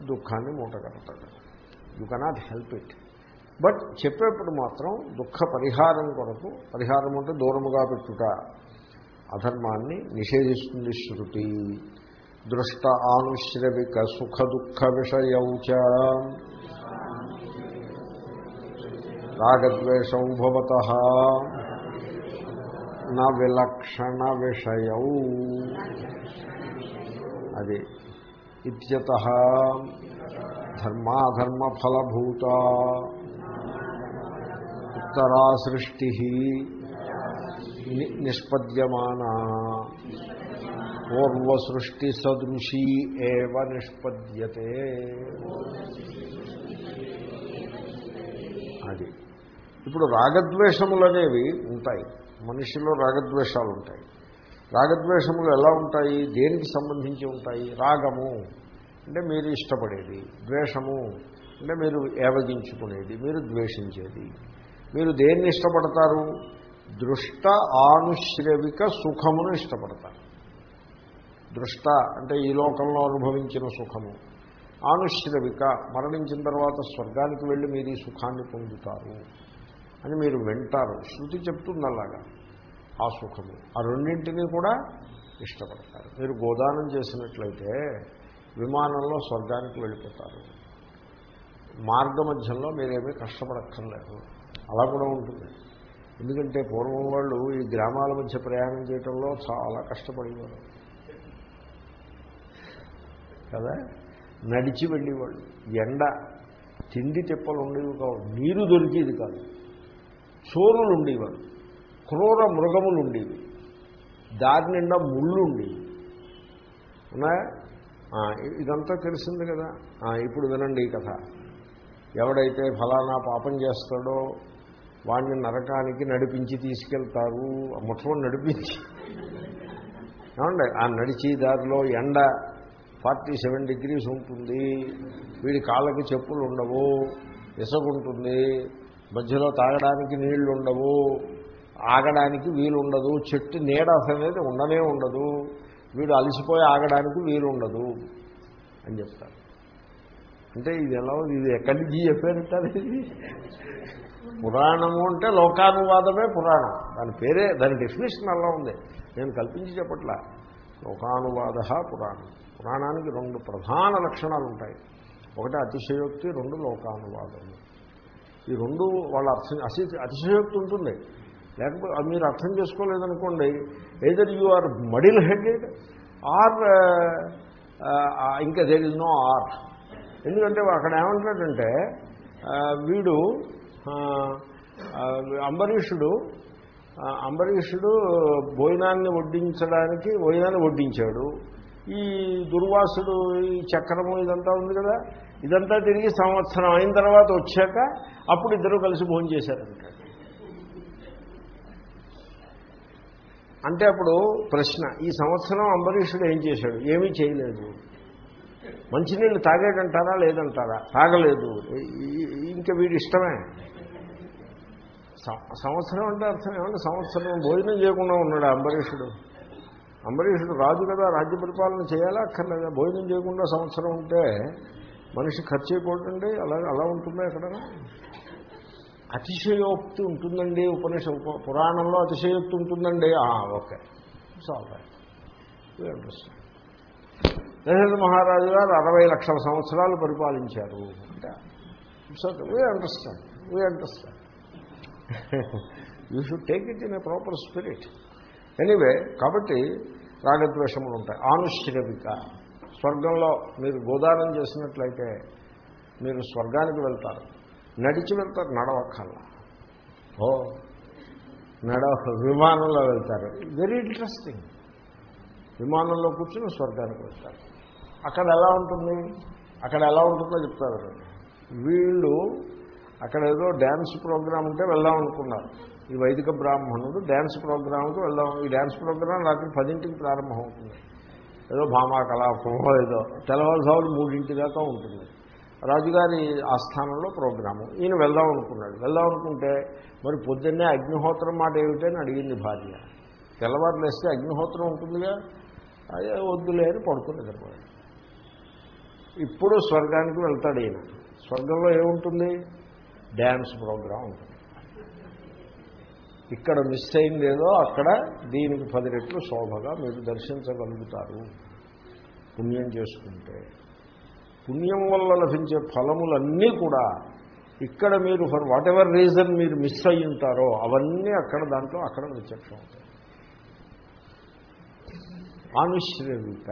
Speaker 1: దుఃఖాన్ని మూట కడతాడు. You cannot help it but చెప్పేప్పుడు మాత్రం దుఃఖ పరిహారం కొరకు పరిహారం అంటే దూరముగా పెట్టుట అధర్మాన్ని నిషేధిస్తుంది శృతి. దృష్ట ఆనుశ్రవిక సుఖ దుఃఖ విషయౌచ రాగద్వేషౌ భవత. న విలక్షణ విషయం అది ఇత్యత ధర్మాధర్మఫలభూత ఉత్తరా సృష్టి నిష్పద్యమానా. పూర్వసృష్టి సదృశీ ఏవ నిష్పద్యతే. అది ఇప్పుడు రాగద్వేషములనేవి ఉంటాయి. మనిషిలో రాగద్వేషాలు ఉంటాయి రాగద్వేషములు ఎలా ఉంటాయి? దేనికి సంబంధించి ఉంటాయి? రాగము అంటే మీరు ఇష్టపడేది. ద్వేషము అంటే మీరు ఏవగించుకునేది. మీరు ద్వేషించేది. మీరు దేన్ని ఇష్టపడతారు? దృష్ట ఆనుశ్రవిక సుఖమును ఇష్టపడతారు. దృష్ట అంటే ఈ లోకంలో అనుభవించిన సుఖము. ఆనుశ్రవిక మరణించిన తర్వాత స్వర్గానికి వెళ్ళి మీరు ఈ సుఖాన్ని పొందుతారు. అని మీరు వింటారు. శృతి చెప్తుంది అలాగా. ఆ సుఖము. ఆ రెండింటినీ కూడా ఇష్టపడతారు. మీరు గోదానం చేసినట్లయితే విమానంలో స్వర్గానికి వెళ్ళిపోతారు. మార్గ మధ్యంలో మీరేమీ కష్టపడక్కర్లేదు. అలా కూడా ఉంటుంది. ఎందుకంటే పూర్వం వాళ్ళు ఈ గ్రామాల మధ్య ప్రయాణం చేయడంలో చాలా కష్టపడేవారు. కదా? నడిచి వెళ్ళేవాళ్ళు. ఎండ తిండి తిప్పలు ఉండేవి కావు. నీరు దొరికేది కాదు. చోరులు ఉండేవారు క్రూర మృగములు ఉండేవి దారి నిండా ముళ్ళు ఉండేవి ఉన్నాయా ఇదంతా తెలిసింది కదా. ఇప్పుడు వినండి ఈ కథ. ఎవడైతే ఫలానా పాపం చేస్తాడో వాడిని నరకానికి నడిపించి తీసుకెళ్తారు. ముఠం నడిపించి. ఏమండి? ఆ నడిచి దారిలో ఎండ ఫార్టీ సెవెన్ డిగ్రీస్ ఉంటుంది. వీడి కాళ్ళకి చెప్పులు ఉండవు ఇసగుంటుంది మధ్యలో తాగడానికి నీళ్ళు ఉండవు ఆగడానికి వీలుండదు చెట్టు నీడ అనేది ఉండనే ఉండదు వీడు అలసిపోయి ఆగడానికి వీలు ఉండదు అని చెప్తారు. అంటే ఇది ఎలా ఇది ఎక్కడి నుంచి చెప్పారంటారు ఇది పురాణము అంటే లోకానువాదమే పురాణం. దాని పేరే దాని డెఫినేషన్ అలా ఉంది. నేను కల్పించి చెప్పట్లా. లోకానువాద పురాణం. పురాణానికి రెండు ప్రధాన లక్షణాలు ఉంటాయి ఒకటి అతిశయోక్తి రెండు లోకానువాదము. ఈ రెండు వాళ్ళ అర్థం అసి అతిశయోక్తి ఉంటుంది. లేకపోతే మీరు అర్థం చేసుకోలేదనుకోండి either you are muddle headed or ఇంకా దేర్ ఇస్ నో ఆర్ ఎందుకంటే అక్కడ ఏమంటాడంటే uh, వీడు uh, uh, అంబరీషుడు అంబరీషుడు భోజనాన్ని వడ్డించడానికి భోజనాన్ని వడ్డించాడు. ఈ దుర్వాసుడు ఈ చక్రము ఇదంతా ఉంది కదా ఇదంతా తిరిగి సంవత్సరం అయిన తర్వాత వచ్చాక అప్పుడు ఇద్దరు కలిసి భోజనం చేశారంట అంటే అప్పుడు ప్రశ్న ఈ సంవత్సరం అంబరీషుడు ఏం చేశాడు? ఏమీ చేయలేదు. మంచినీళ్ళు తాగాడంటారా లేదంటారా? తాగలేదు. ఇంకా వీడి ఇష్టమే. సంవత్సరం అంటే అర్థం ఏమంటే సంవత్సరం భోజనం చేయకుండా ఉన్నాడు అంబరీషుడు. అంబరీషుడు రాజు కదా రాజ్య పరిపాలన చేయాలా అక్కర్లేదా? భోజనం చేయకుండా సంవత్సరం ఉంటే మనిషి ఖర్చు అయిపోతుంది అలా అలా ఉంటుందా ఎక్కడైనా? అతిశయోక్తి ఉంటుందండి ఉపనిష ఉప- పురాణంలో అతిశయోక్తి ఉంటుందండి. ఆ, ఓకే. సాల్ అండర్స్టాండ్ దశరథ మహారాజు గారు అరవై లక్షల సంవత్సరాలు పరిపాలించారు. అంటే we understand we understand you should take it in a proper spirit anyway కాబట్టి రాగద్వేషములు ఉంటాయి. ఆనుశ్రవిక స్వర్గంలో మీరు గోదానం చేసినట్లయితే మీరు స్వర్గానికి వెళ్తారు. నడిచి వెళ్తారు నడవక్కల్లా ఓ నడవ విమానంలో వెళ్తారు. వెరీ ఇంట్రెస్టింగ్ విమానంలో కూర్చుని స్వర్గానికి వెళ్తారు. అక్కడ ఎలా ఉంటుంది? అక్కడ ఎలా ఉంటుందో చెప్తారు. వీళ్ళు అక్కడ ఏదో డ్యాన్స్ ప్రోగ్రామ్ ఉంటే వెళ్దాం అనుకున్నారు. ఈ వైదిక బ్రాహ్మణుడు డ్యాన్స్ ప్రోగ్రామ్కి వెళ్దాం. ఈ డ్యాన్స్ ప్రోగ్రాం రాత్రి పదింటికి ప్రారంభం అవుతుంది ఏదో భామాకలాపమో ఏదో తెల్లవారుజాములు మూడింటి దాకా ఉంటుంది. రాజుగారి ఆస్థానంలో ప్రోగ్రాము. ఈయన వెళ్దాం అనుకున్నాడు. వెళ్దాం అనుకుంటే మరి పొద్దున్నే అగ్నిహోత్రం మాట ఏమిటని అడిగింది భార్య. తెల్లవారు లేస్తే అగ్నిహోత్రం ఉంటుందిగా? అదే వద్దులే అని పడుకుని నిద్రపోయాడు. ఇప్పుడు స్వర్గానికి వెళ్తాడు ఈయన. స్వర్గంలో ఏముంటుంది? డ్యాన్స్ ప్రోగ్రాం ఉంటుంది. ఇక్కడ మిస్ అయిందేదో అక్కడ దీనికి పది రెట్లు శోభగా మీరు దర్శించగలుగుతారు పుణ్యం చేసుకుంటే. పుణ్యం వల్ల లభించే ఫలములన్నీ కూడా ఇక్కడ మీరు ఫర్ వాట్ ఎవర్ రీజన్ మీరు మిస్ అయి ఉంటారో అవన్నీ అక్కడ దాంట్లో అక్కడ ప్రత్యక్షం అవుతాయి ఆనుశ్రవిక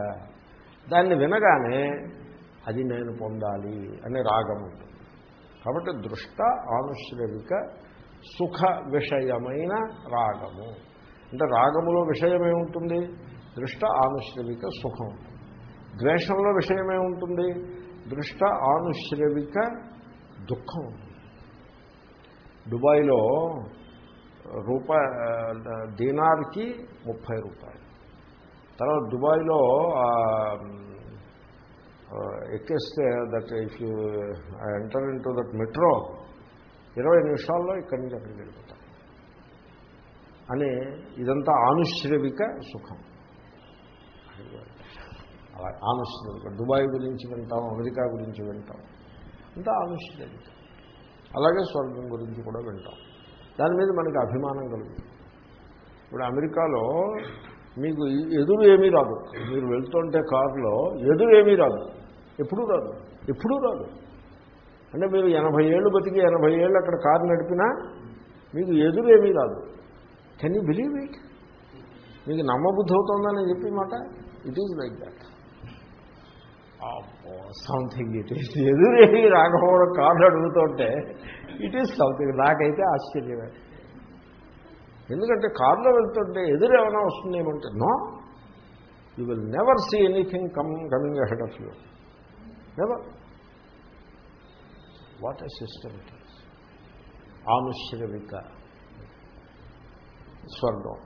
Speaker 1: దాన్ని వినగానే అది నేను పొందాలి అనే రాగం ఉంటుంది. కాబట్టి దృష్ట ఆనుశ్రవిక సుఖ విషయమైన రాగము. అంటే రాగములో విషయమేముంటుంది? దృష్ట ఆనుశ్రవిక సుఖం. ద్వేషంలో ద్వేషంలో విషయమేముంటుంది? దృష్ట ఆనుశ్రవిక దుఃఖం. దుబాయ్లో రూపా దీనార్కి ముప్పై రూపాయలు. తర్వాత దుబాయ్లో ఎక్కేస్తే that if you enter into that metro ఇరవై నిమిషాల్లో ఇక్కడి నుంచి అక్కడికి వెళ్ళిపోతాం. అని ఇదంతా ఆనుశ్రవిక సుఖం. అలా ఆనుశ్రవిక దుబాయ్ గురించి వింటాం అమెరికా గురించి వింటాం. అంతా ఆనుశ్రవిక అలాగే స్వర్గం గురించి కూడా వింటాం. దాని మీద మనకి అభిమానం కలుగుతుంది. ఇప్పుడు అమెరికాలో మీకు ఎదురు ఏమీ రాదు. మీరు వెళ్తుంటే కారులో ఎదురు ఏమీ రాదు. ఎప్పుడూ రాదు. ఎప్పుడూ రాదు. అంటే మీరు ఎనభై ఏళ్ళు బతికి ఎనభై ఏళ్ళు అక్కడ కారు నడిపినా మీకు ఎదురేమీ రాదు. కెన్ యూ బిలీవ్ ఇట్ మీకు నమ్మబుద్ధి అవుతుందని చెప్పి మాట? It is like that something it is ఎదురేమి రాకపోవడం కారు అడుగుతుంటే ఇట్ ఈస్ సంథింగ్ నాకైతే ఆశ్చర్యమే. ఎందుకంటే కారులో వెళ్తుంటే ఎదురు ఏమైనా వస్తుందేమంటే no you will never see anything come coming ahead of you never what a system it is ఆనుశ్రవిక స్వర్గం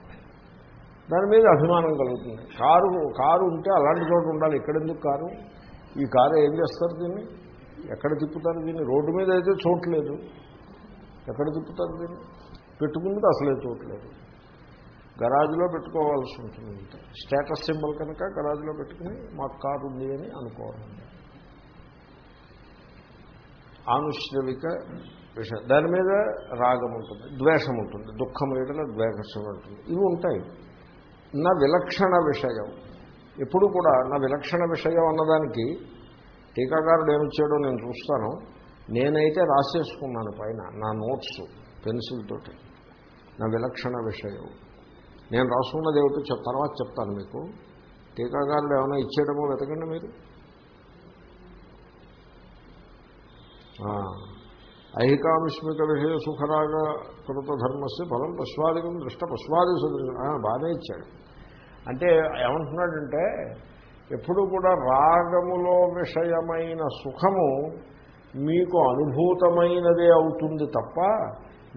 Speaker 1: దాని మీద అభిమానం కలుగుతుంది. కారు కారు ఉంటే అలాంటి చోట ఉండాలి. ఎక్కడెందుకు కారు? ఈ కారు ఏం చేస్తారు దీన్ని? ఎక్కడ తిప్పుతారు దీన్ని? రోడ్డు మీద అయితే చోట్లేదు ఎక్కడ తిప్పుతారు దీన్ని? పెట్టుకుందుకు అసలే చోట్లేదు గరాజులో పెట్టుకోవాల్సి ఉంటుంది. స్టేటస్ సింబల్ కనుక గరాజులో పెట్టుకుని మాకు కారు ఉంది అని అనుకోవాలి. ఆనుశ్రవిక విషయం. దాని మీద రాగం ఉంటుంది ద్వేషం ఉంటుంది దుఃఖం ఏదైనా ద్వేషం ఉంటుంది. ఇవి ఉంటాయి. నా విలక్షణ విషయం. ఎప్పుడు కూడా నా విలక్షణ విషయం అన్నదానికి టీకాకారుడు ఏమిచ్చాడో నేను చూస్తాను. నేనైతే రాసేసుకున్నాను పైన నా నోట్స్ పెన్సిల్ తోటి. నా విలక్షణ విషయం. నేను రాసుకున్నది ఏమిటో తర్వాత చెప్తాను మీకు. టీకాకారుడు ఏమైనా ఇచ్చేయడమో వెతకండి మీరు. ఐహికామిష్మిక విషయ సుఖరాగ కృత ధర్మస్ ఫలం పశ్వాదికం దృష్ట పశ్వాది బాగానే ఇచ్చాడు. అంటే ఏమంటున్నాడంటే ఎప్పుడు కూడా రాగములో విషయమైన సుఖము మీకు అనుభూతమైనదే అవుతుంది తప్ప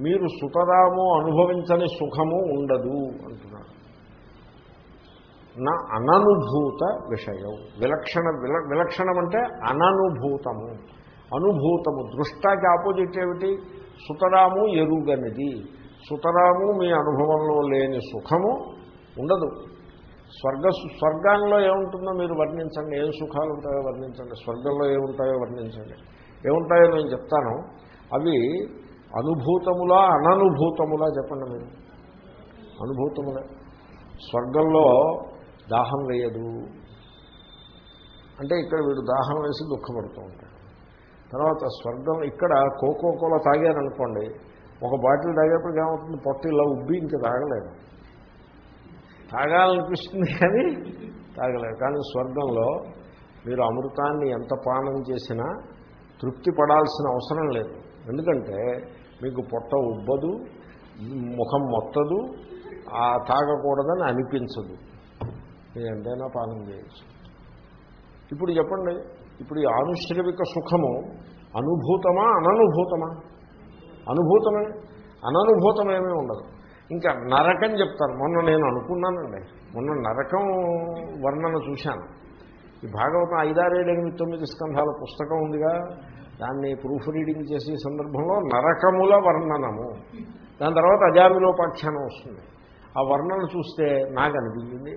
Speaker 1: మీరు సుతరాము అనుభవించని సుఖము ఉండదు అంటున్నాడు. నా అననుభూత విషయం. విలక్షణ విల విలక్షణం అంటే అననుభూతము. అనుభూతము. దృష్టాకి ఆపోజిట్ ఏమిటి? సుతరాము ఎరుగనిది. సుతరాము మీ అనుభవంలో లేని సుఖము ఉండదు. స్వర్గ స్వర్గంలో ఏముంటుందో మీరు వర్ణించండి. ఏం సుఖాలు ఉంటాయో వర్ణించండి. స్వర్గంలో ఏముంటాయో వర్ణించండి. ఏముంటాయో నేను చెప్తాను. అవి అనుభూతములా అననుభూతములా చెప్పండి మీరు. అనుభూతములే. స్వర్గంలో దాహం వేయదు. అంటే ఇక్కడ వీడు దాహం వేసి దుఃఖపడుతూ ఉంటాడు. తర్వాత స్వర్గం ఇక్కడ కోకో కోల తాగారనుకోండి ఒక బాటిల్ తాగేప్పటికి ఏమవుతుంది? పొట్ట ఇలా ఉబ్బి ఇంకా తాగలేదు. తాగాలనిపిస్తుంది కానీ తాగలేదు. కానీ స్వర్గంలో మీరు అమృతాన్ని ఎంత పానం చేసినా తృప్తి పడాల్సిన అవసరం లేదు. ఎందుకంటే మీకు పొట్ట ఉబ్బదు ముఖం మొత్తదు ఆ తాగకూడదని అనిపించదు. మీరు ఎంతైనా పానం చేయొచ్చు. ఇప్పుడు చెప్పండి ఇప్పుడు ఈ ఆనుశ్రవిక సుఖము అనుభూతమా అననుభూతమా? అనుభూతమే? అననుభూతమేమీ ఉండదు. ఇంకా నరకం చెప్తారు మొన్న నేను అనుకున్నానండి. మొన్న నరకం వర్ణన చూశాను. ఈ భాగవతం ఐదారేడు ఎనిమిది తొమ్మిది స్కంధాల పుస్తకం ఉందిగా. దాన్ని ప్రూఫ్ రీడింగ్ చేసే సందర్భంలో నరకముల వర్ణనము. దాని తర్వాత అజామిలోపాఖ్యానం వస్తుంది. ఆ వర్ణన చూస్తే నాకు అనిపించింది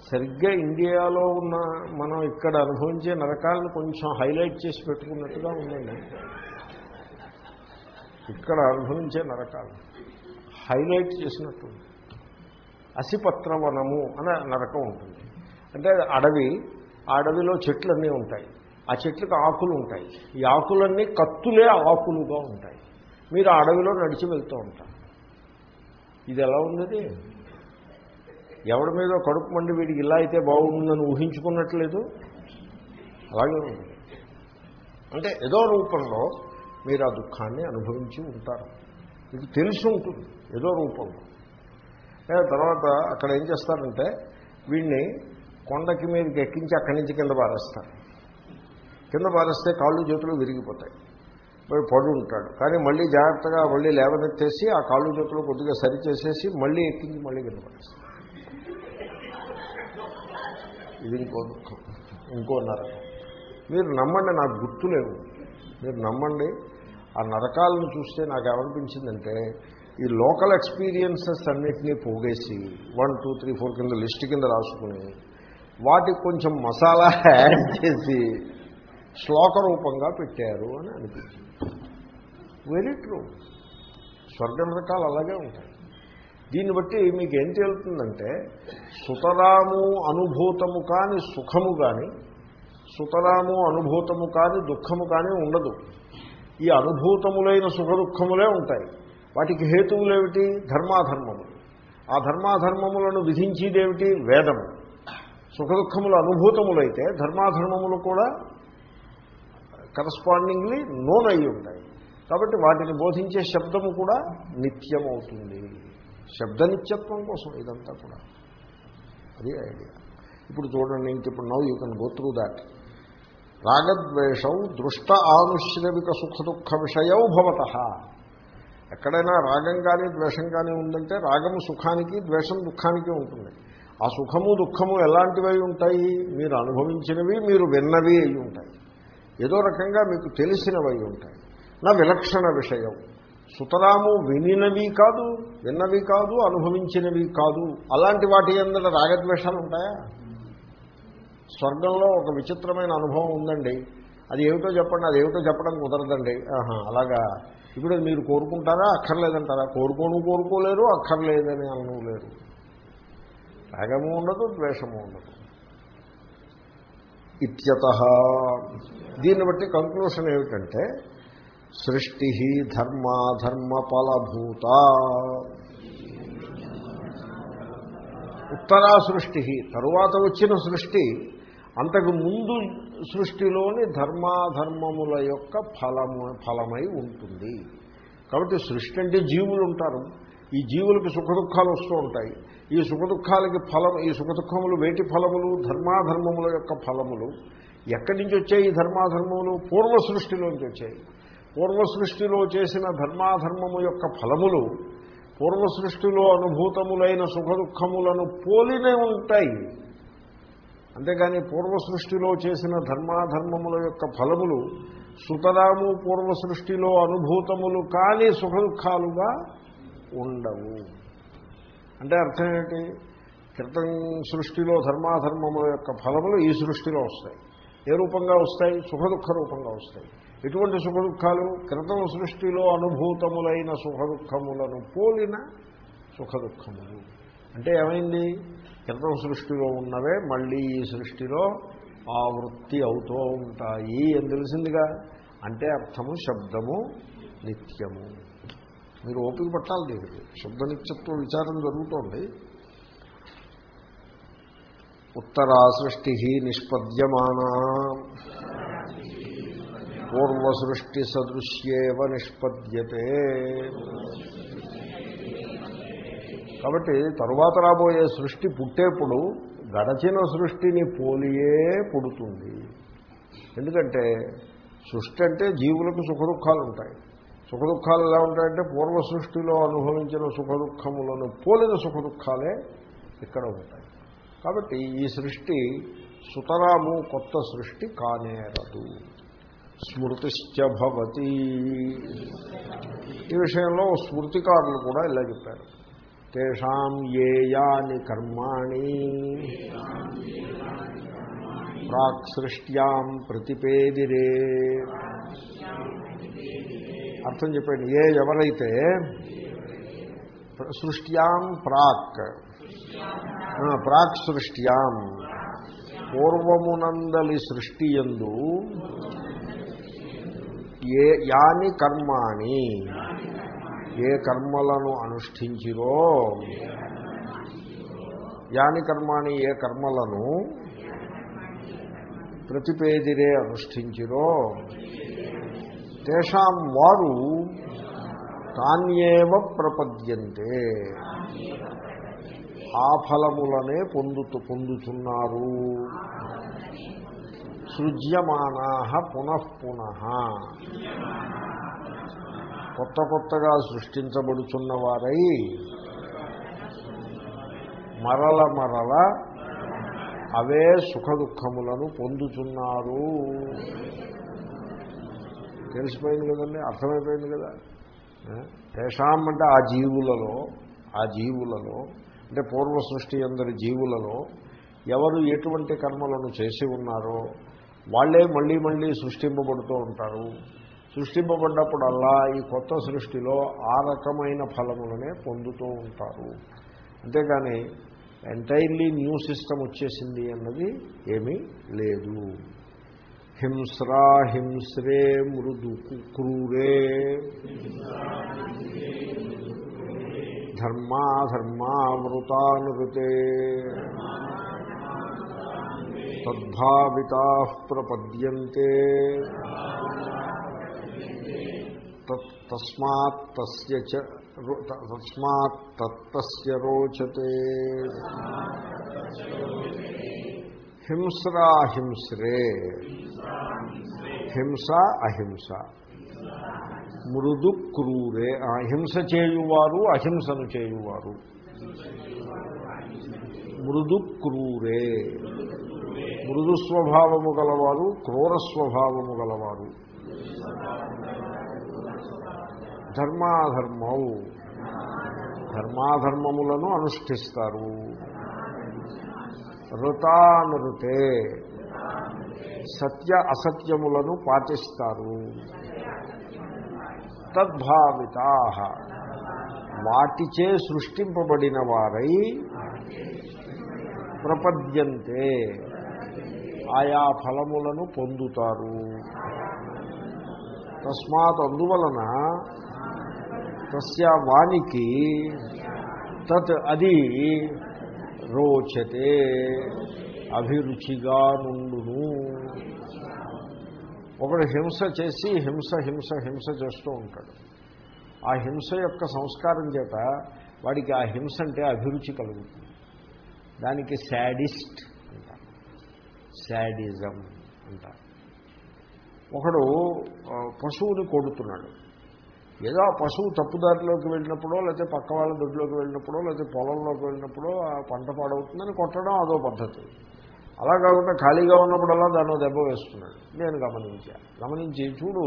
Speaker 1: సరిగ్గా ఇండియాలో ఉన్న మనం ఇక్కడ అనుభవించే నరకాలను కొంచెం హైలైట్ చేసి పెట్టుకున్నట్టుగా ఉందండి ఇక్కడ అనుభవించే నరకాలు హైలైట్ చేసినట్టు అసిపత్రవనము అనే నరకం ఉంటుంది. అంటే అడవి ఆ అడవిలో చెట్లన్నీ ఉంటాయి. ఆ చెట్లకు ఆకులు ఉంటాయి. ఈ ఆకులన్నీ కత్తులే ఆకులుగా ఉంటాయి. మీరు ఆ అడవిలో నడిచి వెళ్తూ ఉంటారు. ఇది ఎలా ఉన్నది? ఎవడి మీద కడుపు మండి వీడికి ఇలా అయితే బాగుంటుందని ఊహించుకున్నట్లేదు? అలాగే ఉంది. అంటే ఏదో రూపంలో మీరు ఆ దుఃఖాన్ని అనుభవించి ఉంటారు. మీకు తెలిసి ఉంటుంది ఏదో రూపంలో. తర్వాత అక్కడ ఏం చేస్తారంటే వీడిని కొండకి మీదకి ఎక్కించి అక్కడి నుంచి కింద పారేస్తారు. కింద పారేస్తే కాళ్ళు చేతులు విరిగిపోతాయి. పడు ఉంటాడు. కానీ మళ్ళీ జాగ్రత్తగా మళ్ళీ లేవనెత్తేసి ఆ కాళ్ళు చేతులు కొద్దిగా సరి చేసేసి మళ్ళీ ఎక్కించి మళ్ళీ కింద పారేస్తారు. ఇది ఇంకో దుఃఖం ఇంకో నరకం. మీరు నమ్మండి నాకు గుర్తులేవు మీరు నమ్మండి ఆ నరకాలను చూస్తే నాకు ఏమనిపించిందంటే ఈ లోకల్ ఎక్స్పీరియన్సెస్ అన్నిటినీ పోగేసి వన్ టూ త్రీ ఫోర్ కింద లిస్ట్ కింద రాసుకుని వాటికి కొంచెం మసాలా యాడ్ చేసి శ్లోక రూపంగా పెట్టారు అని అనిపించింది. వెరీ ట్రూ స్వర్గ నరకాలు అలాగే ఉంటాయి. దీన్ని బట్టి మీకు ఏం తేలుతుందంటే సుతరాము అనుభూతము కాని సుఖము కానీ సుతరాము అనుభూతము కాని దుఃఖము కానీ ఉండదు. ఈ అనుభూతములైన సుఖ దుఃఖములే ఉంటాయి. వాటికి హేతువులేమిటి? ధర్మాధర్మము. ఆ ధర్మాధర్మములను విధించేదేమిటి? వేదము. సుఖ దుఃఖములు అనుభూతములైతే ధర్మాధర్మములు కూడా కరస్పాండింగ్లీ నోన్ అయి ఉంటాయి. కాబట్టి వాటిని బోధించే శబ్దము కూడా నిత్యమవుతుంది. శబ్ద నిత్యత్వం కోసం ఇదంతా కూడా. అది ఐడియా ఇప్పుడు చూడండి ఇంక ఇప్పుడు now you can go through that. రాగద్వేషౌ దృష్ట ఆనుశ్రవిక సుఖ దుఃఖ విషయౌ భవత. ఎక్కడైనా రాగం కానీ ద్వేషం కానీ ఉందంటే రాగము సుఖానికి ద్వేషం దుఃఖానికి ఉంటుంది. ఆ సుఖము దుఃఖము ఎలాంటివి ఉంటాయి? మీరు అనుభవించినవి మీరు విన్నవి అయి ఉంటాయి. ఏదో రకంగా మీకు తెలిసినవి అయి ఉంటాయి. నా విలక్షణ విషయం. సుతరాము వినినవి కాదు విన్నవి కాదు అనుభవించినవి కాదు. అలాంటి వాటి అందరూ రాగద్వేషాలు ఉంటాయా? స్వర్గంలో ఒక విచిత్రమైన అనుభవం ఉందండి. అది ఏమిటో చెప్పండి అది ఏమిటో చెప్పడం కుదరదండి. ఆహా అలాగా. ఇప్పుడు మీరు కోరుకుంటారా అక్కర్లేదంటారా? కోరుకోను కోరుకోలేరు అక్కర్లేదని అనను రాగము ఉండదు ద్వేషము ఉండదు. ఇత్యత. దీన్ని బట్టి కంక్లూషన్ ఏమిటంటే సృష్టి ధర్మాధర్మ ఫలభూత ఉత్తరా సృష్టి తరువాత వచ్చిన సృష్టి అంతకు ముందు సృష్టిలోని ధర్మాధర్మముల యొక్క ఫలము ఫలమై ఉంటుంది. కాబట్టి సృష్టి అంటే జీవులు ఉంటారు. ఈ జీవులకు సుఖ దుఃఖాలు వస్తూ ఉంటాయి. ఈ సుఖదుఖాలకి ఫలం ఈ సుఖదుఖములు వేటి ఫలములు ధర్మాధర్మముల యొక్క ఫలములు ఎక్కడి నుంచి వచ్చాయి? ఈ ధర్మాధర్మములు పూర్వ సృష్టిలోంచి వచ్చాయి. పూర్వ సృష్టిలో చేసిన ధర్మాధర్మము యొక్క ఫలములు పూర్వ సృష్టిలో అనుభూతములైన సుఖదుఖములను పోలినే ఉంటాయి. అంతేగాని పూర్వ సృష్టిలో చేసిన ధర్మాధర్మముల యొక్క ఫలములు సుతరాము పూర్వ సృష్టిలో అనుభూతములు కాని సుఖ దుఃఖాలుగా ఉండవు. అంటే అర్థం ఏంటి? క్రితం సృష్టిలో ధర్మాధర్మముల యొక్క ఫలములు ఈ సృష్టిలో వస్తాయి. ఏ రూపంగా వస్తాయి? సుఖ దుఃఖ రూపంగా వస్తాయి. ఎటువంటి సుఖ దుఃఖాలు క్రితం సృష్టిలో అనుభూతములైన సుఖ దుఃఖములను పోలిన సుఖ దుఃఖములు అంటే ఏమైంది? క్రితం సృష్టిలో ఉన్నవే మళ్ళీ ఈ సృష్టిలో ఆవృత్తి అవుతూ ఉంటాయి అని తెలిసిందిగా. అంటే అర్థము శబ్దము నిత్యము. మీరు ఓపిక పట్టాలి దీనికి. శబ్ద నిత్యత్వ విచారం జరుగుతోంది. ఉత్తరా సృష్టి నిష్పద్యమానా. పూర్వసృష్టి సదృశ్యేవ నిష్పద్యతే. కాబట్టి తరువాత రాబోయే సృష్టి పుట్టేప్పుడు గడచిన సృష్టిని పోలియే పుడుతుంది. ఎందుకంటే సృష్టి అంటే జీవులకు సుఖ దుఃఖాలు ఉంటాయి సుఖదుఖాలు ఎలా ఉంటాయంటే పూర్వ సృష్టిలో అనుభవించిన సుఖదుఖములను పోలిన సుఖదుఖాలే ఇక్కడ ఉంటాయి. కాబట్టి ఈ సృష్టి సుతరాము కొత్త సృష్టి కానేరదు. స్మృతిశ్చ భవతి. ఈ విషయంలో స్మృతికారులు కూడా ఇలా చెప్పారు. తేషాం ఏయాని కర్మాణి. ప్రాక్ సృష్ట్యాం ప్రతిపేదిరే. అర్థం చెప్పండి. ఏ ఎవరైతే సృష్ట్యాం ప్రాక్ ప్రాక్ సృష్ట్యాం పూర్వమునందలి సృష్టి ఎందు ఏ యాని కర్మాణి? ఏ కర్మలను అనుష్ఠించిరో? యాని కర్మాణి ఏ కర్మలను? ప్రతిపేదిరే అనుష్ఠించిరో? తేషాం వారు తాన్యేవ ప్రపద్యంతే. ఆ ఫలములనే పొందుతు పొందుతున్నారు. సృజ్యమానా పునఃపున కొత్త కొత్తగా సృష్టించబడుచున్న వారై మరల మరల అవే సుఖ దుఃఖములను పొందుతున్నారు తెలిసిపోయింది కదండి? అర్థమైపోయింది కదా? తేషాం అంటే ఆ జీవులలో ఆ జీవులలో అంటే పూర్వ సృష్టి అందరి జీవులలో ఎవరు ఎటువంటి కర్మలను చేసి ఉన్నారో వాళ్ళే మళ్ళీ మళ్ళీ సృష్టింపబడుతూ ఉంటారు. సృష్టింపబడ్డప్పుడల్లా ఈ కొత్త సృష్టిలో ఆ రకమైన ఫలములనే పొందుతూ ఉంటారు. అంతేగాని ఎంటైర్లీ న్యూ సిస్టమ్ వచ్చేసింది అన్నది ఏమీ లేదు. హింస్రా హింస్రే మృదు క్రూరే. ధర్మాధర్మావృతానుతే తద్భావితా ప్రపద్యంతే। తస్మాత్ తస్య రోచతే। హింస్రాహింస్రే హింస అహింస। మృదు క్రూరే। ఆ, హింస చేయువారు అహింసను చేయువారు। మృదు క్రూరే। మృదు స్వభావము గలవారు క్రూర స్వభావము గలవారు. ధర్మాధర్మౌ. ధర్మాధర్మములను అనుష్ఠిస్తారు. ఋతానృతే సత్య అసత్యములను పాటిస్తారు. తద్భావితా. వాటిచే సృష్టింపబడిన వారై ప్రపద్యంతే. ఆయా ఫలములను పొందుతారు. తస్మాత్ అందువలన తస్య వానికి తత్ అది రోచతే అభిరుచిగా నుండును. ఒకడు హింస చేసి హింస హింస హింస చేస్తూ ఉంటాడు. ఆ హింస యొక్క సంస్కారం చేత వాడికి ఆ హింస అంటే అభిరుచి కలుగుతుంది. దానికి శాడిస్ట్ శాడిజం అంటారు. ఒకడు పశువుని కొడుతున్నాడు. ఏదో ఆ పశువు తప్పుదారిలోకి వెళ్ళినప్పుడో లేకపోతే పక్క వాళ్ళ దొడ్లోకి వెళ్ళినప్పుడో లేకపోతే పొలంలోకి వెళ్ళినప్పుడో ఆ పంట పాడవుతుందని కొట్టడం అదో పద్ధతి. అలా కాకుండా ఖాళీగా ఉన్నప్పుడల్లా దాన్ని దెబ్బ వేస్తున్నాడు. నేను గమనించా. గమనించి చూడు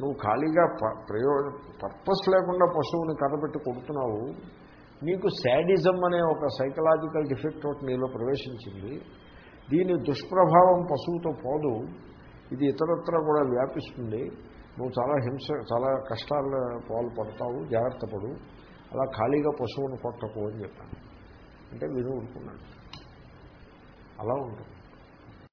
Speaker 1: నువ్వు ఖాళీగా ప- ప్రయోజ పర్పస్ లేకుండా పశువుని కర్రబెట్టి కొడుతున్నావు. నీకు శాడిజం అనే ఒక సైకలాజికల్ డిఫెక్ట్ ఒకటి నీలో ప్రవేశించింది. దీని దుష్ప్రభావం పశువుతో పోదు. ఇది ఇతరత్ర కూడా వ్యాపిస్తుంది. నువ్వు చాలా హింస చాలా కష్టాలు పాల్పడతావు జాగ్రత్త పడు. అలా ఖాళీగా పశువును కొట్టకు అని చెప్పాను. అంటే విని ఊరుకున్నాడు అలా ఉంటుంది.